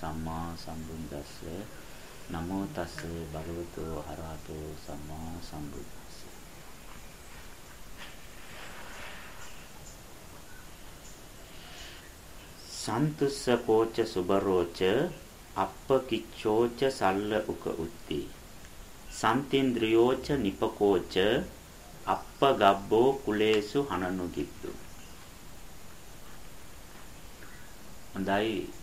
සම්මා සම්බුද්දස්ස නමෝ තස්ස භගවතු අරහතෝ සම්මා සම්බුද්දස්ස. සන්තුස්ස කෝච සුබරෝච අප්ප කිච්චෝච සල්ල උක උත්ති. සන්තින්ද්‍රියෝච නිපකෝච අප්ප ගබ්බෝ කුලේසු හනනු කිත්තු හොඳයි.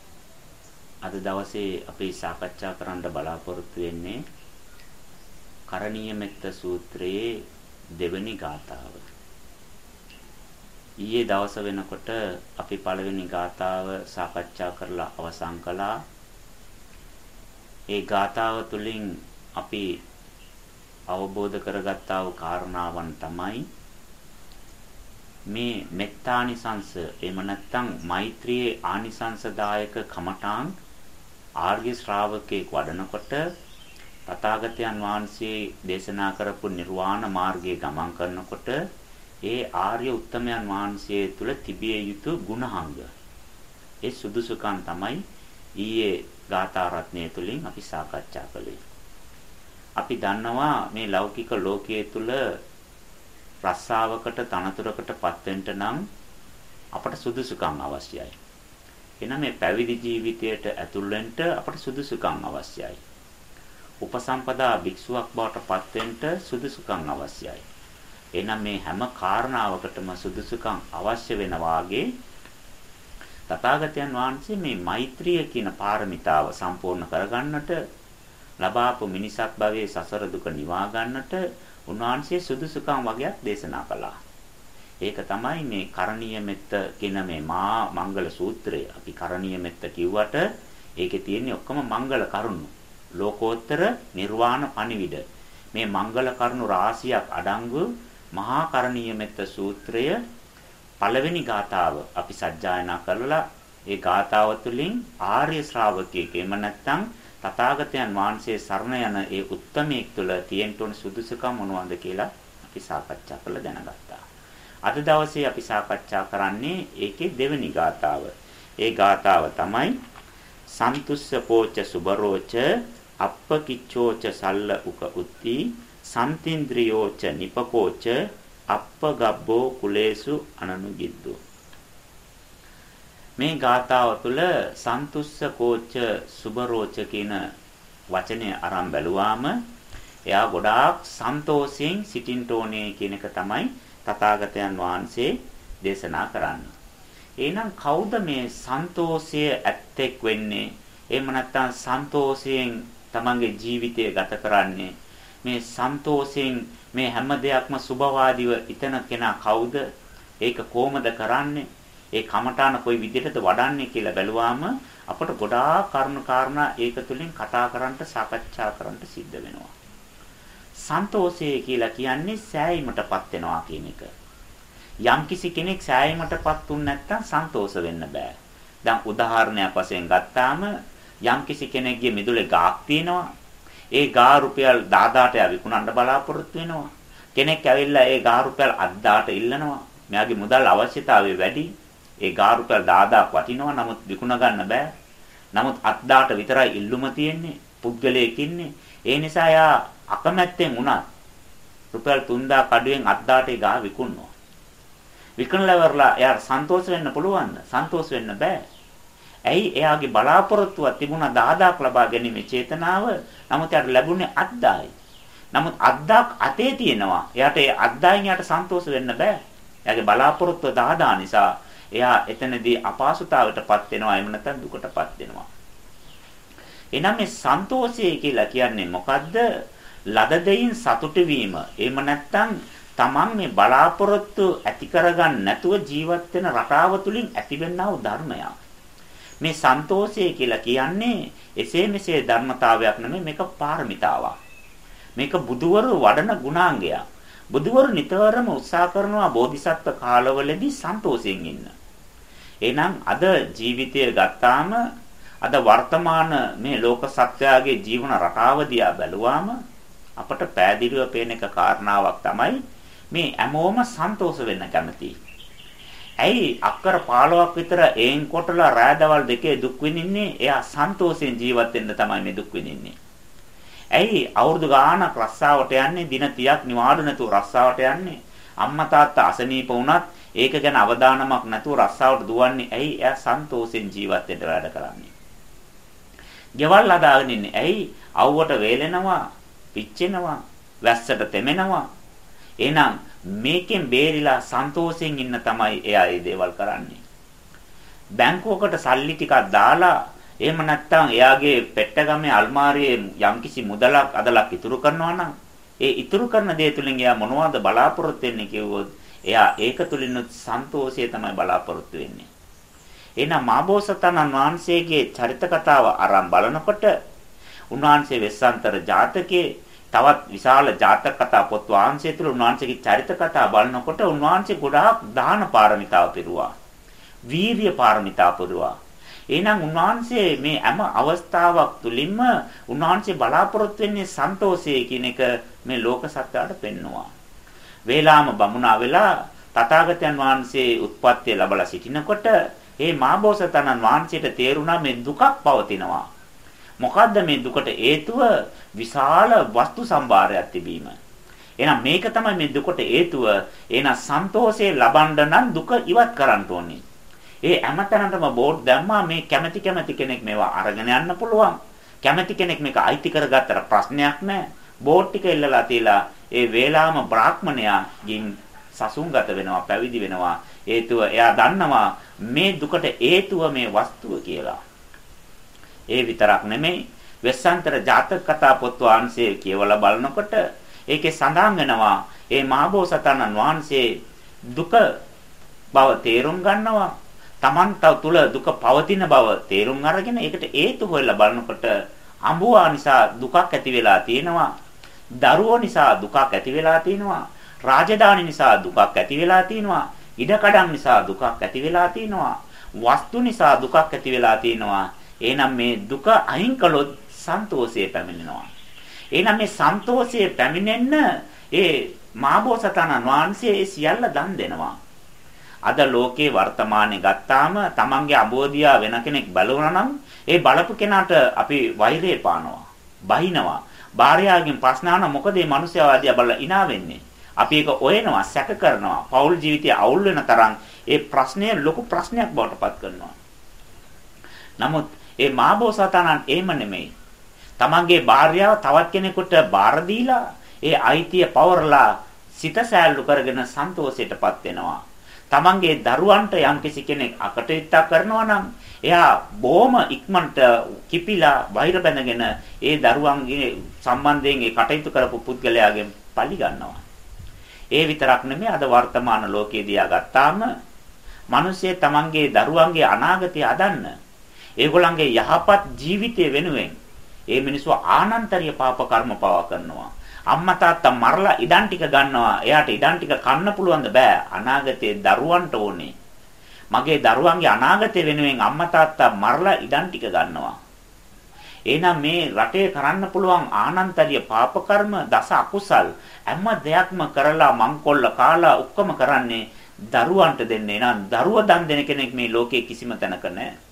අද දවසේ අපි සාකච්ඡා කරන්න බලාපොරොත්තු වෙන්නේ කරණීය මෙත්ත සූත්‍රයේ දෙවැනි ගාථාව. ඊයේ දවස වෙනකොට අපි පළවෙනි ගාථාව සාකච්ඡා කරලා අවසන් කළා. ඒ ගාථාව තුළින් අපි අවබෝධ කරගත්තා වූ කාරණාවන් තමයි මේ මෙත්තානිසංස එහෙම නැත්නම් මෛත්‍රියේ ආනිසංසදායක කමඨාන් ආර්ය ශ්‍රාවකෙක් වඩනකොට තථාගතයන් වහන්සේ දේශනා කරපු නිර්වාණ මාර්ගයේ ගමන් කරනකොට ඒ ආර්ය උත්තමයන් වහන්සේ තුල තිබිය යුතු ගුණහංග ඒ සුදුසුකම් තමයි ඊයේ ගාථා රත්නය තුලින් අපි සාකච්ඡා කළේ. අපි දන්නවා මේ ලෞකික ලෝකයේ තුල රස්සාවකට තනතුරකටපත් වෙන්න නම් අපට සුදුසුකම් අවශ්‍යයි. එහෙනම් මේ පැවිදි ජීවිතයට ඇතුල් වෙන්න අපට සුදුසුකම් අවශ්‍යයි. උපසම්පදා භික්ෂුවක් බවට පත් වෙන්න සුදුසුකම් අවශ්‍යයි. එහෙනම් මේ හැම කාරණාවකටම සුදුසුකම් අවශ්‍ය වෙන වාගේ තථාගතයන් වහන්සේ මේ මෛත්‍රිය කියන පාරමිතාව සම්පූර්ණ කරගන්නට ලබාපු මිනිසත් භවයේ සසර දුක නිවා ගන්නට උන්වහන්සේ සුදුසුකම් වගේක් දේශනා කළා. ඒක තමයි මේ කරණීය මෙත්ත කියන මේ මා මංගල සූත්‍රය. අපි කරණීය මෙත්ත කිව්වට ඒකේ තියෙන්නේ ඔක්කොම මංගල කරුණු. ලෝකෝත්තර නිර්වාණ පණිවිඩ. මේ මංගල කරුණු රාශියක් අඩංගු මහා කරණීය මෙත්ත සූත්‍රය පළවෙනි ගාතාව අපි සජ්ජායනා කරලා ඒ ගාතාව තුළින් ආර්ය ශ්‍රාවකයෙක් එම නැත්නම් තථාගතයන් වහන්සේ සරණ යන ඒ උත්තමයෙක් තුළ තියෙන්න ඕන සුදුසුකම් මොනවද කියලා අපි සාකච්ඡා කරලා දැනගත්තා. අද දවසේ අපි සාකච්ඡා කරන්නේ ඒකේ දෙවෙනි ගාතාව. ඒ ගාතාව තමයි සන්තුස්ස පෝච සුබරෝච අප්පකිච්චෝච සල්ල උක උත්ති සම්තින්ද්‍රියෝච නිපකෝච අප්පගබ්බෝ කුලේසු අනනුගිද්දෝ මේ ගාථාව තුළ සන්තුස්ස කෝච සුබරෝච කියන වචනය අරන් බැලුවාම එයා ගොඩාක් සන්තෝෂයෙන් සිටින්න ඕනේ කියන එක තමයි තථාගතයන් වහන්සේ දේශනා කරන්නේ. එහෙනම් කවුද මේ සන්තෝෂය ඇත්තෙක් වෙන්නේ? එහෙම නැත්නම් සන්තෝෂයෙන් තමන්ගේ ජීවිතය ගත කරන්නේ? මේ සන්තෝෂයෙන් මේ හැම දෙයක්ම සුබවාදීව ඉතන කෙනා කවුද? ඒක කොහොමද කරන්නේ? ඒ කමඨාන කොයි විදිහටද වඩන්නේ කියලා බැලුවාම අපට ගොඩාක් කරුණු කාරණා ඒක තුලින් කතා කරන්න සාකච්ඡා කරන්න සිද්ධ වෙනවා. සන්තෝෂය කියලා කියන්නේ සෑයීමටපත් වෙනවා කියන එක. යම්කිසි කෙනෙක් සෑයීමටපත් උන් නැත්නම් සන්තෝෂ වෙන්න බෑ. දැන් උදාහරණයක් වශයෙන් ගත්තාම යම්කිසි කෙනෙක්ගේ මිදුලේ ගාක් තියෙනවා. ඒ ගා රුපියල් 10000ට විකුණන්න බලාපොරොත්තු වෙනවා. කෙනෙක් ඇවිල්ලා ඒ ගා රුපියල් 8000ට ඉල්ලනවා. මෙයාගේ මුදල් අවශ්‍යතාවය වැඩි. ඒ ගාරු රුපියල් 10000ක් වටිනවා. නමුත් විකුණ ගන්න බෑ. නමුත් 8000ට විතරයි ඉල්ලුම තියෙන්නේ. පුද්ගලයෙක් ඉන්නේ. ඒ නිසා යා අකමැත්තෙන් වුණත් රුපියල් 3000 කඩුවෙන් 8000ට ඒ ගා විකුණනවා. විකුණලවරලා එයා සන්තෝෂ වෙන්න පුළුවන්ද? සන්තෝෂ වෙන්න බෑ. ඇයි එයාගේ බලාපොරොත්තුවක් තිබුණා 10000ක් ලබා ගැනීමේ චේතනාව. නමුත් එයාට ලැබුණේ 8000යි. නමුත් 8000ක් අතේ තියෙනවා. එයාට ඒ 8000න් යාට සන්තෝෂ වෙන්න බෑ. එයාගේ බලාපොරොත්තුව 10000 නිසා එයා එතනදී අපහසුතාවයටපත් වෙනවා එහෙම නැත්නම් දුකටපත් වෙනවා. එහෙනම් මේ සන්තෝෂය කියලා කියන්නේ මොකද්ද? ලද දෙයින් සතුටු වීම. එහෙම නැත්නම් Taman මේ බලාපොරොත්තු ඇති කරගන්න නැතුව ජීවත් වෙන රටාව තුලින් ඇතිවෙනා වූ ධර්මයක්. මේ සන්තෝෂය කියලා කියන්නේ එසේ මෙසේ ධර්මතාවයක් නෙමෙයි මේක පාරමිතාවක්. මේක බුදුවරු වඩන ගුණාංගයක්. බුදුවරු නිතරම උත්සාහ කරනවා බෝධිසත්ව කාලවලදී සන්තෝෂයෙන් ඉන්න. එහෙනම් අද ජීවිතය ගත්තාම අද වර්තමාන මේ ලෝක සත්‍යයේ ජීවන රටාව දිහා බැලුවාම අපට පෑදිරිව පේන එක කාරණාවක් තමයි මේ හැමෝම සන්තෝෂ වෙන්න කැමති. ඇයි අක්කර 15ක් විතර ඒන් කොටලා රාදවල් දෙකේ දුක් විඳින්නේ? එයා සන්තෝෂයෙන් ජීවත් වෙන්න තමයි මේ දුක් විඳින්නේ. ඇයි අවුරුදු ගාණක් රස්සාවට යන්නේ දින 30ක් නිවාඩු නැතුව රස්සාවට යන්නේ? අම්මා තාත්තා අසනීප වුණත් ඒක ගැන අවධානමක් නැතුව රස්සාවට දුවන්නේ. ඇයි එයා සන්තෝෂයෙන් ජීවත් වෙන්න වැඩ කරන්නේ? ගෙවල් හදාගෙන ඉන්නේ. ඇයි අවුවට වේලෙනවා, පිච්චෙනවා, වැස්සට තෙමෙනවා. එහෙනම් මේකෙන් බේරිලා සන්තෝෂයෙන් ඉන්න තමයි එයා මේ දේවල් කරන්නේ. බැංකුවකට සල්ලි ටිකක් දාලා එහෙම නැත්නම් එයාගේ පෙට්ටගමේ අල්මාරියේ යම්කිසි මුදලක් අදලක් ඉතුරු කරනවා නම් ඒ ඉතුරු කරන දේ තුලින් එයා මොනවද බලාපොරොත්තු වෙන්නේ කිව්වොත් එයා ඒක තුලින් සන්තෝෂය තමයි බලාපොරොත්තු වෙන්නේ. එහෙනම් මාබෝසතනන් වහන්සේගේ චරිත කතාව අරන් බලනකොට උන්වහන්සේ වෙස්සන්තර ජාතකයේ තවත් විශාල ජාතක කතා පොත් වහන්සේ තුළ උන්වහන්සේගේ චරිත කතා බලනකොට උන්වහන්සේ ගොඩාක් දාන පාරමිතාව පිරුවා. වීර්ය පාරමිතාව පිරුවා. එහෙනම් උන්වහන්සේ මේ හැම අවස්ථාවක් තුලින්ම උන්වහන්සේ බලාපොරොත්තු වෙන්නේ සන්තෝෂය කියන එක මේ ලෝක සත්‍යයට පෙන්නවා. වේලාම බමුණා වෙලා තථාගතයන් වහන්සේ උත්පත්ති ලැබලා සිටිනකොට ඒ මාබෝසතනන් වහන්සේට තේරුණා මේ දුකක් පවතිනවා. මොකද්ද මේ දුකට හේතුව? විශාල වස්තු සම්භාරයක් තිබීම. එහෙනම් මේක තමයි මේ දුකට හේතුව. එහෙනම් සන්තෝෂේ ලබන්න නම් දුක ඉවත් කරන්න ඕනේ. ඒ හැමතැනටම බෝඩ් දැම්මා මේ කැමැති කැමැති කෙනෙක් මේවා අරගෙන යන්න පුළුවන්. කැමැති කෙනෙක් මේක අයිති කරගත්තට ප්‍රශ්නයක් නැහැ. බෝඩ් ටික එල්ලලා තියලා ඒ වේලාම බ්‍රාහ්මණයාගෙන් සසුන්ගත වෙනවා පැවිදි වෙනවා හේතුව එයා දන්නවා මේ දුකට හේතුව මේ වස්තුව කියලා. ඒ විතරක් නෙමෙයි වෙස්සන්තර ජාතක කතා පොත් වහන්සේ කියවලා බලනකොට ඒකේ සඳහන් වෙනවා ඒ මහබෝසතාණන් වහන්සේ දුක බව තේරුම් ගන්නවා Taman තුල දුක පවතින බව තේරුම් අරගෙන ඒකට හේතු හොයලා බලනකොට අඹුවා නිසා දුකක් ඇති වෙලා තියෙනවා දරුවෝ නිසා දුකක් ඇති වෙලා තියෙනවා රාජධානි නිසා දුකක් ඇති වෙලා තියෙනවා. ඉඩකඩම් නිසා දුකක් ඇති වෙලා තියෙනවා. වස්තු නිසා දුකක් ඇති වෙලා තියෙනවා. එහෙනම් මේ දුක අයින් කළොත් සන්තෝෂය පැමිණෙනවා. එහෙනම් මේ සන්තෝෂය පැමිණෙන්න ඒ මාබෝසතාණන් වහන්සේ ඒ සියල්ල දන් දෙනවා. අද ලෝකේ වර්තමානයේ ගත්තාම තමන්ගේ අබෝධියා වෙන කෙනෙක් බලවනවා නම් ඒ බලපු කෙනාට අපි වෛරය පානවා. බහිනවා. භාර්යාවගෙන් ප්‍රශ්න අහන මොකද මේ මිනිස්යා ආදියා බලලා ඉනා වෙන්නේ? අපි ඒක ඔයනවා සැක කරනවා පෞල් ජීවිතය අවුල් වෙන තරම් ඒ ප්‍රශ්නය ලොකු ප්‍රශ්නයක් බවට පත් කරනවා නමුත් ඒ මාබෝසතාණන් එහෙම නෙමෙයි. තමන්ගේ භාර්යාව තවත් කෙනෙකුට බාර දීලා ඒ අයිතිය පවරලා සිත සෑල්ලු කරගෙන සන්තෝෂයටපත් වෙනවා. තමන්ගේ දරුවන්ට යම්කිසි කෙනෙක් අකටයුත්තක් කරනවා නම් එයා බොහොම ඉක්මනට කිපිලා වෛර බැඳගෙන ඒ දරුවන්ගේ සම්බන්ධයෙන් ඒ කටයුතු කරපු පුද්ගලයාගෙන් පලි ගන්නවා. ඒ විතරක් නෙමෙයි අද වර්තමාන ලෝකයේදී ආගත්තාම මිනිස්සේ තමන්ගේ දරුවන්ගේ අනාගතය අදන්න ඒගොල්ලන්ගේ යහපත් ජීවිතය වෙනුවෙන් ඒ මිනිස්සු ආනන්තරීය පාප කර්ම පවා කරනවා. අම්මා තාත්තා මරලා ඉඩම් ටික ගන්නවා. එයාට ඉඩම් ටික කන්න පුළුවන්ද බෑ. අනාගතයේ දරුවන්ට ඕනේ. මගේ දරුවන්ගේ අනාගතය වෙනුවෙන් අම්මා තාත්තා මරලා ඉඩම් ටික ගන්නවා. එහෙනම් මේ රටේ කරන්න පුළුවන් ආනන්තරීය පාප කර්ම දස අකුසල් හැම දෙයක්ම කරලා මංකොල්ල කාලා ඔක්කොම කරන්නේ දරුවන්ට දෙන්නේ. නං දරුව දන් දෙන කෙනෙක් මේ ලෝකේ කිසිම තැනක නැහැ.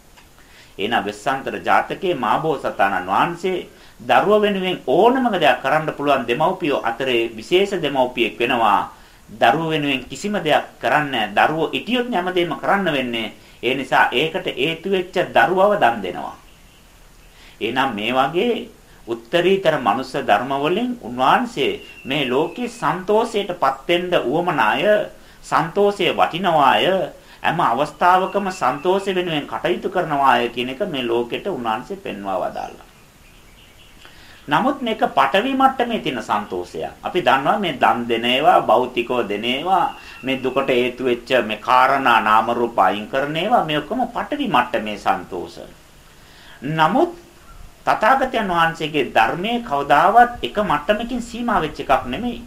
එහෙනම් වෙස්සන්තර ජාතකයේ මාබෝසතාණන් වහන්සේ දරුව වෙනුවෙන් ඕනම දෙයක් කරන්න පුළුවන් දෙමව්පියෝ අතරේ විශේෂ දෙමව්පියෙක් වෙනවා. දරුව වෙනුවෙන් කිසිම දෙයක් කරන්නේ දරුවෝ ඉටියොත් හැමදේම කරන්න වෙන්නේ. ඒ නිසා ඒකට හේතු වෙච්ච දරුවව දන් දෙනවා. එහෙනම් මේ වගේ උත්තරීතර මනුස්ස ධර්ම වලින් උන්වහන්සේ මේ ලෝකේ සන්තෝෂයටපත් වෙන්න උවමනාය සන්තෝෂයේ වටිනවාය හැම අවස්ථාවකම සන්තෝෂ වෙනුවෙන් කටයුතු කරනවාය කියන එක මේ ලෝකෙට උන්වහන්සේ පෙන්වා වදාළා. නමුත් මේක පටවි මට්ටමේ තියෙන සන්තෝෂය. අපි දන්නවා මේ දන් දෙන ඒවා, භෞතිකව දෙන ඒවා, මේ දුකට හේතු වෙච්ච මේ කාරණා නාම රූප අයින් කරන ඒවා මේ ඔක්කොම පටවි මට්ටමේ සන්තෝෂ. නමුත් තථාගතයන් වහන්සේගේ ධර්මයේ කවදාවත් එක මට්ටමකින් සීමා වෙච්ච එකක් නෙමෙයි.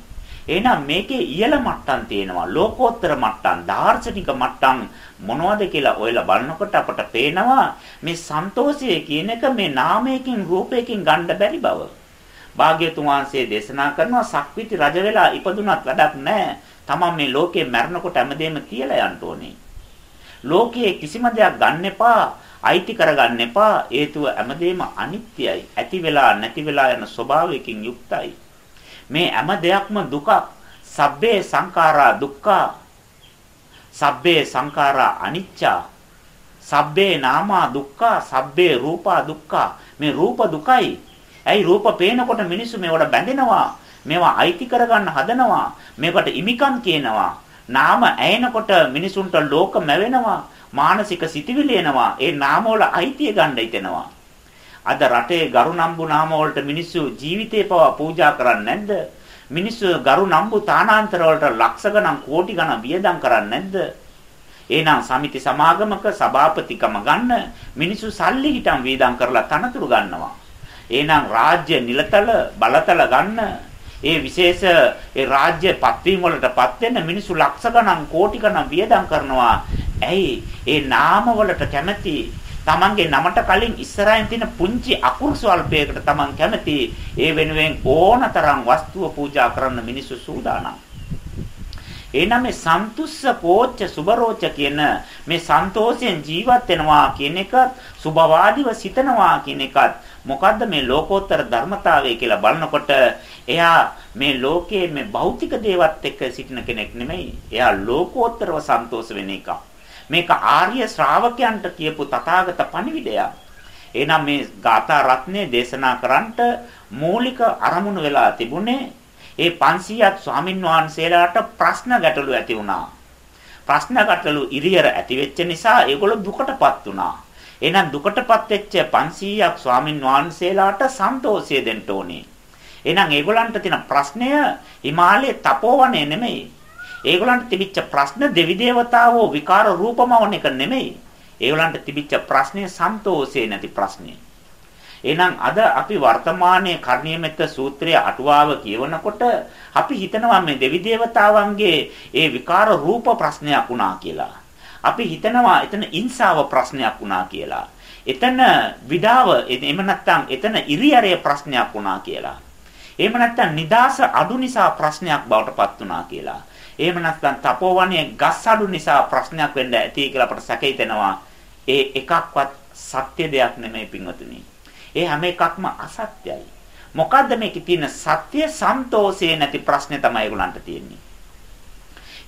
එහෙනම් මේකේ ඉහළ මට්ටම් තියෙනවා. ලෝකෝත්තර මට්ටම්, දාර්ශනික මට්ටම් මොනවද කියලා ඔයලා බලනකොට අපට පේනවා මේ සන්තෝෂය කියන එක මේ නාමයකින් රූපයකින් ගන්න බැරි බව. භාග්‍යතුන් වහන්සේ දේශනා කරනවා සක්විති රජ වෙලා ඉපදුනත් වැඩක් නැහැ. තමන් මේ ලෝකේ මැරෙනකොට හැමදේම කියලා යන්න ඕනේ. ලෝකයේ කිසිම දෙයක් ගන්න එපා. අයිති කරගන්න එපා. හේතුව හැමදේම අනිත්‍යයි. ඇති වෙලා නැති වෙලා යන ස්වභාවයකින් යුක්තයි. මේ හැම දෙයක්ම දුකක්. සබ්බේ සංඛාරා දුක්ඛා. සබ්බේ සංඛාරා අනිච්චා. සබ්බේ නාමා දුක්ඛා. සබ්බේ රූපා දුක්ඛා. මේ රූප දුකයි. ඇයි රූප පේනකොට මිනිස්සු මේවට බැඳෙනවා. මේවා අයිති කරගන්න හදනවා. මේකට ඉමිකම් කියනවා. නාම ඇයෙනකොට මිනිසුන්ට ලෝක මැවෙනවා. මානසික සිතිවිලි එනවා. ඒ නාම වල අයිතිය ගන්න හිතෙනවා. අද රටේ ගරු නම්බු නාම වලට මිනිස්සු ජීවිතේ පවා පූජා කරන්නේ නැද්ද? මිනිස්සු ගරු නම්බු තානාන්තර වලට ලක්ෂ ගණන් කෝටි ගණන් වියදම් කරන්නේ නැද්ද? එහෙනම් සමිති සමාගමක සභාපතිකම ගන්න මිනිස්සු සල්ලි හිටන් වියදම් කරලා තනතුරු ගන්නවා. එහෙනම් රාජ්‍ය නිලතල බලතල ගන්න ඒ විශේෂ ඒ රාජ්‍ය පත්වීම් වලටපත් වෙන්න මිනිස්සු ලක්ෂ ගණන් කෝටි ගණන් වියදම් කරනවා. ඇයි? ඒ නාම වලට කැමති තමන්ගේ නමට කලින් ඉස්සරහින් තියෙන පුංචි අකුරු ස්වල්පයකට තමන් කැමති ඒ වෙනුවෙන් ඕනතරම් වස්තුව පූජා කරන්න මිනිස්සු සූදානම්. එනනම් මේ සන්තුස්ස කෝච්ච සුබරෝච කියන මේ සන්තෝෂයෙන් ජීවත් වෙනවා කියන එකත් සුභවාදීව සිතනවා කියන එකත් මොකද්ද මේ ලෝකෝත්තර ධර්මතාවය කියලා බලනකොට එයා මේ ලෝකයේ මේ භෞතික දේවත් එක්ක සිටින කෙනෙක් නෙමෙයි. එයා ලෝකෝත්තරව සන්තෝෂ වෙන එක. මේක ආර්ය ශ්‍රාවකයන්ට කියපු තථාගත පණිවිඩයක්. එහෙනම් මේ ගාථා රත්නේ දේශනා කරන්නට මූලික අරමුණු වෙලා තිබුණේ ඒ 500ක් ස්වාමින් වහන්සේලාට ප්‍රශ්න ගැටලු ඇති වුණා. ප්‍රශ්න ගැටලු ඉරියර ඇති වෙච්ච නිසා ඒගොල්ලෝ දුකටපත් වුණා. එහෙනම් දුකටපත් වෙච්ච 500ක් ස්වාමින් වහන්සේලාට සන්තෝෂය දෙන්න ඕනේ. එහෙනම් ඒගොල්ලන්ට තියෙන ප්‍රශ්නය හිමාලයේ තපෝවනේ නෙමෙයි. ඒගොල්ලන්ට තිබිච්ච ප්‍රශ්න දෙවි දේවතාවෝ විකාර රූපමවන එක නෙමෙයි. ඒගොල්ලන්ට තිබිච්ච ප්‍රශ්නේ සන්තෝෂේ නැති ප්‍රශ්නේ. එහෙනම් අද අපි වර්තමානයේ කර්ණීයමෙත්ත සූත්‍රයේ අටුවාව කියවනකොට අපි හිතනවා මේ දෙවි දේවතාවන්ගේ ඒ විකාර රූප ප්‍රශ්නයක් වුණා කියලා. අපි හිතනවා එතන ඉන්සාව ප්‍රශ්නයක් වුණා කියලා. එතන විඩාව එහෙම නැත්නම් එතන ඉරියරේ ප්‍රශ්නයක් වුණා කියලා. එහෙම නැත්නම් නිදාස අඩු නිසා ප්‍රශ්නයක් බවට පත් වුණා කියලා. එහෙම නැත්නම් තපෝවනයේ ගස් අඩු නිසා ප්‍රශ්නයක් වෙන්න ඇති කියලා අපට සැකහිතෙනවා. ඒ එකක්වත් සත්‍ය දෙයක් නෙමෙයි පින්වතුනි. ඒ හැම එකක්ම අසත්‍යයි. මොකද්ද මේකේ තියෙන සත්‍ය සන්තෝෂේ නැති ප්‍රශ්නේ තමයි ඒගොල්ලන්ට තියෙන්නේ.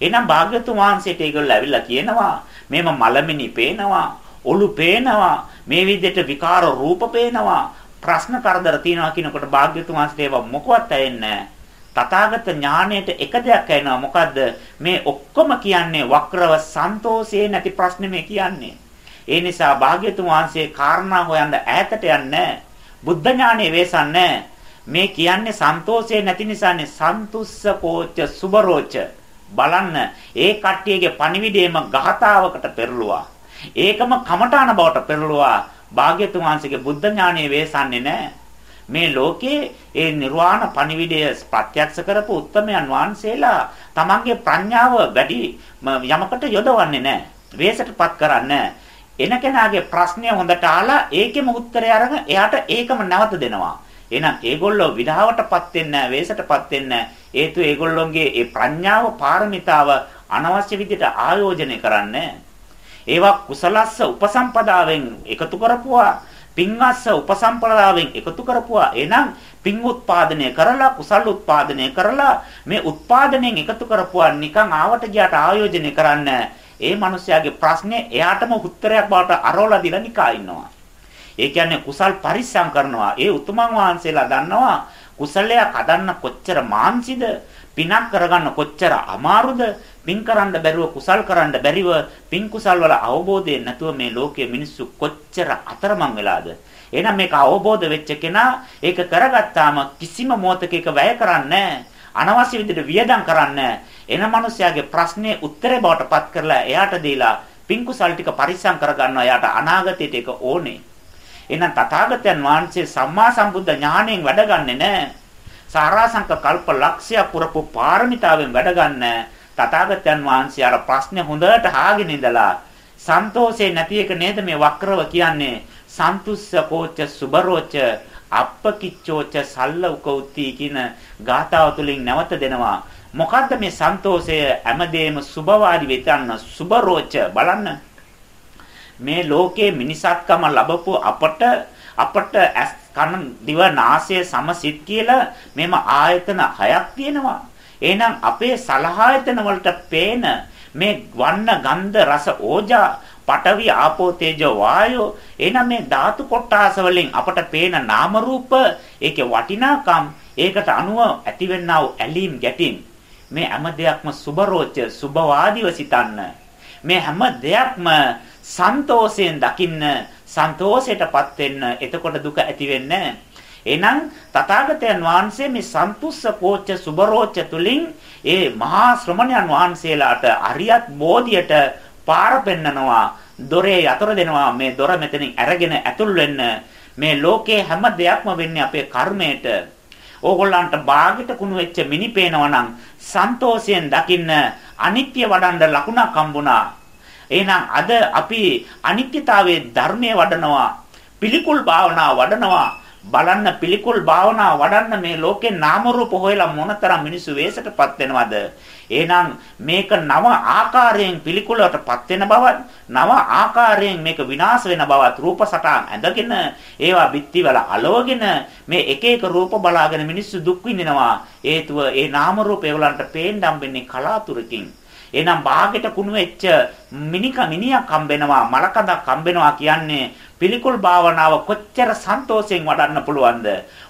එහෙනම් භාග්‍යතුන් වහන්සේට ඒගොල්ලෝ ඇවිල්ලා කියනවා මේම මලමිනි පේනවා, ඔලු පේනවා, මේ විදිහට විකාර රූප පේනවා, ප්‍රශ්න කරදර තියනවා කියනකොට භාග්‍යතුන් වහන්සේට ඒවා මොකවත් ඇයෙන්නේ තථාගත ඥාණයට එක දෙයක් ඇහෙනවා. මොකද්ද? මේ ඔක්කොම කියන්නේ වක්‍රව සන්තෝෂේ නැති ප්‍රශ්නේ මේ කියන්නේ. ඒ නිසා භාග්‍යතුන් වහන්සේ කාරණා හොයන්න ඈතට යන්නේ බුද්ධ ඥානෙ වේසන්නේ මේ කියන්නේ සන්තෝෂේ නැති නිසානේ. සන්තුස්ස කෝච සුබරෝච. බලන්න ඒ කට්ටියගේ පණිවිඩයම ගහතාවකට පෙරළුවා ඒකම කමඨාන බවට පෙරළුවා භාග්‍යතුන් වහන්සේගේ බුද්ධ ඥානෙ වේසන්නේ නැහැ. මේ ලෝකේ ඒ නිර්වාණ පණිවිඩය ප්‍රත්‍යක්ෂ කරපු උත්තමයන් වහන්සේලා තමන්ගේ ප්‍රඥාව වැඩි යමකට යොදවන්නේ නැහැ. වේසටපත් කරන්නේ එන කෙනාගේ ප්‍රශ්නය හොඳට අහලා ඒකෙම උත්තරය අරගෙන එයාට ඒකම නැවත දෙනවා. එහෙනම් ඒගොල්ලෝ විඩාවටපත් වෙන්නේ නැහැ, වේසටපත් වෙන්නේ නැහැ. හේතුව ඒගොල්ලොන්ගේ ඒ ප්‍රඥාව පාරමිතාව අනවශ්‍ය විදිහට ආයෝජනය කරන්නේ ඒවා කුසලස්ස උපසම්පදාවෙන් එකතු කරපුවා පින්වස්ස උපසම්පදාවෙන් එකතු කරපුවා. එහෙනම් පින් උත්පාදනය කරලා කුසල් උත්පාදනය කරලා මේ උත්පාදනයෙන් එකතු කරපුවා නිකන් ආවට ගියාට ආයෝජනය කරන්න ඒ මිනිස්යාගේ ප්‍රශ්නේ එයාටම උත්තරයක් බවට අරවලා දීලා නිකා ඉන්නවා. ඒ කියන්නේ කුසල් පරිස්සම් කරනවා. ඒ උතුමන් වහන්සේලා දන්නවා කුසලයක් හදන්න කොච්චර මාන්සිද පිනක් කරගන්න කොච්චර අමාරුද? පින් කරන්න බැරුව කුසල් කරන්න බැරිව පින් කුසල් වල අවබෝධය නැතුව මේ ලෝකයේ මිනිස්සු කොච්චර අතරමං වෙලාද? එහෙනම් මේක අවබෝධ වෙච්ච කෙනා ඒක කරගත්තාම කිසිම මොහතක ඒක වැය කරන්නේ අනවශ්‍ය විදිහට වියදම් කරන්නේ එන මිනිස්යාගේ ප්‍රශ්නේ උත්තරේ බවට පත් කරලා එයාට දීලා පින් කුසල් ටික පරිස්සම් කරගන්නවා. එයාට අනාගතයට ඒක ඕනේ. එහෙනම් තථාගතයන් වහන්සේ සම්මා සම්බුද්ධ ඥාණයෙන් වැඩගන්නේ නැහැ සාරාංශක කල්ප ලක්ෂය පුරපු පාරමිතාවෙන් වැඩගන්නේ තථාගතයන් වහන්සේ අර ප්‍රශ්නේ හොඳට අහගෙන ඉඳලා සන්තෝෂේ නැති එක නේද මේ වක්‍රව කියන්නේ? සන්තුස්ස කෝච සුබරෝච අප්පකිච්චෝච සල්ල උකෞති කියන ගාථාව තුලින් නැවත දෙනවා. මොකද්ද මේ සන්තෝෂය? හැමදේම සුබවාදී වෙතන්න සුබරෝච බලන්න. මේ ලෝකයේ මිනිසත්කම ලැබපු අපට අපට ඇස් කන දිව නාසය සමසිත කියලා මෙම ආයතන හයක් තියෙනවා. එහෙනම් අපේ සලආයතන වලට පේන මේ වන්න ගන්ධ රස ඕජා පඨවි ආපෝ තේජෝ වායෝ එහෙනම් මේ ධාතු කොටාස වලින් අපට පේන නාම රූප ඒකේ වටිනාකම් ඒකට අනුව ඇතිවෙනා වූ ඇලීම් ගැටීම් මේ හැම දෙයක්ම සුබරෝච සුබවාදීව සිතන්න මේ හැම දෙයක්ම සන්තෝෂයෙන් දකින්න සන්තෝෂයටපත් වෙන්න එතකොට දුක ඇති වෙන්නේ එහෙනම් තථාගතයන් වහන්සේ මේ සන්තුස්ස කෝච්ච සුබරෝච්ච තුලින් ඒ මහා ශ්‍රමණයන් වහන්සේලාට අරියත් බෝධියට පාර පෙන්නනවා දොරේ යතර දෙනවා මේ දොර මෙතනින් අරගෙන ඇතුල් වෙන්න. මේ ලෝකේ හැම දෙයක්ම වෙන්නේ අපේ කර්මයට. ඕගොල්ලන්ට ਬਾගෙට කුණු වෙච්ච මිනි පේනවා නම් සන්තෝෂයෙන් දකින්න අනිත්‍ය වඩන්න ලකුණක් හම්බුණා. එහෙනම් අද අපි අනිත්‍යතාවයේ ධර්මයේ වඩනවා පිළිකුල් භාවනා වඩනවා බලන්න පිළිකුල් භාවනා වඩන්න මේ ලෝකේ නාම රූප හොයලා මොනතරම් මිනිස්සු වෙසටපත් වෙනවද? එහෙනම් මේක නව ආකාරයෙන් පිළිකුලටපත් වෙන බවත් නව ආකාරයෙන් මේක විනාශ වෙන බවත් රූප සටහන් ඇඳගෙන ඒවා බිත්තිවල අලවගෙන මේ එක එක රූප බලාගෙන මිනිස්සු දුක් විඳිනවා. හේතුව ඒ නාම රූප ඒගොල්ලන්ට පේන්න හම්බෙන්නේ කලාතුරකින්. එහෙනම් ਬਾගෙට කුණු වෙච්ච මිනික මිනියක් හම්බෙනවා මලකඳක් හම්බෙනවා කියන්නේ පිළිකුල් භාවනාව කොච්චර සන්තෝෂයෙන් වඩන්න පුළුවන්ද?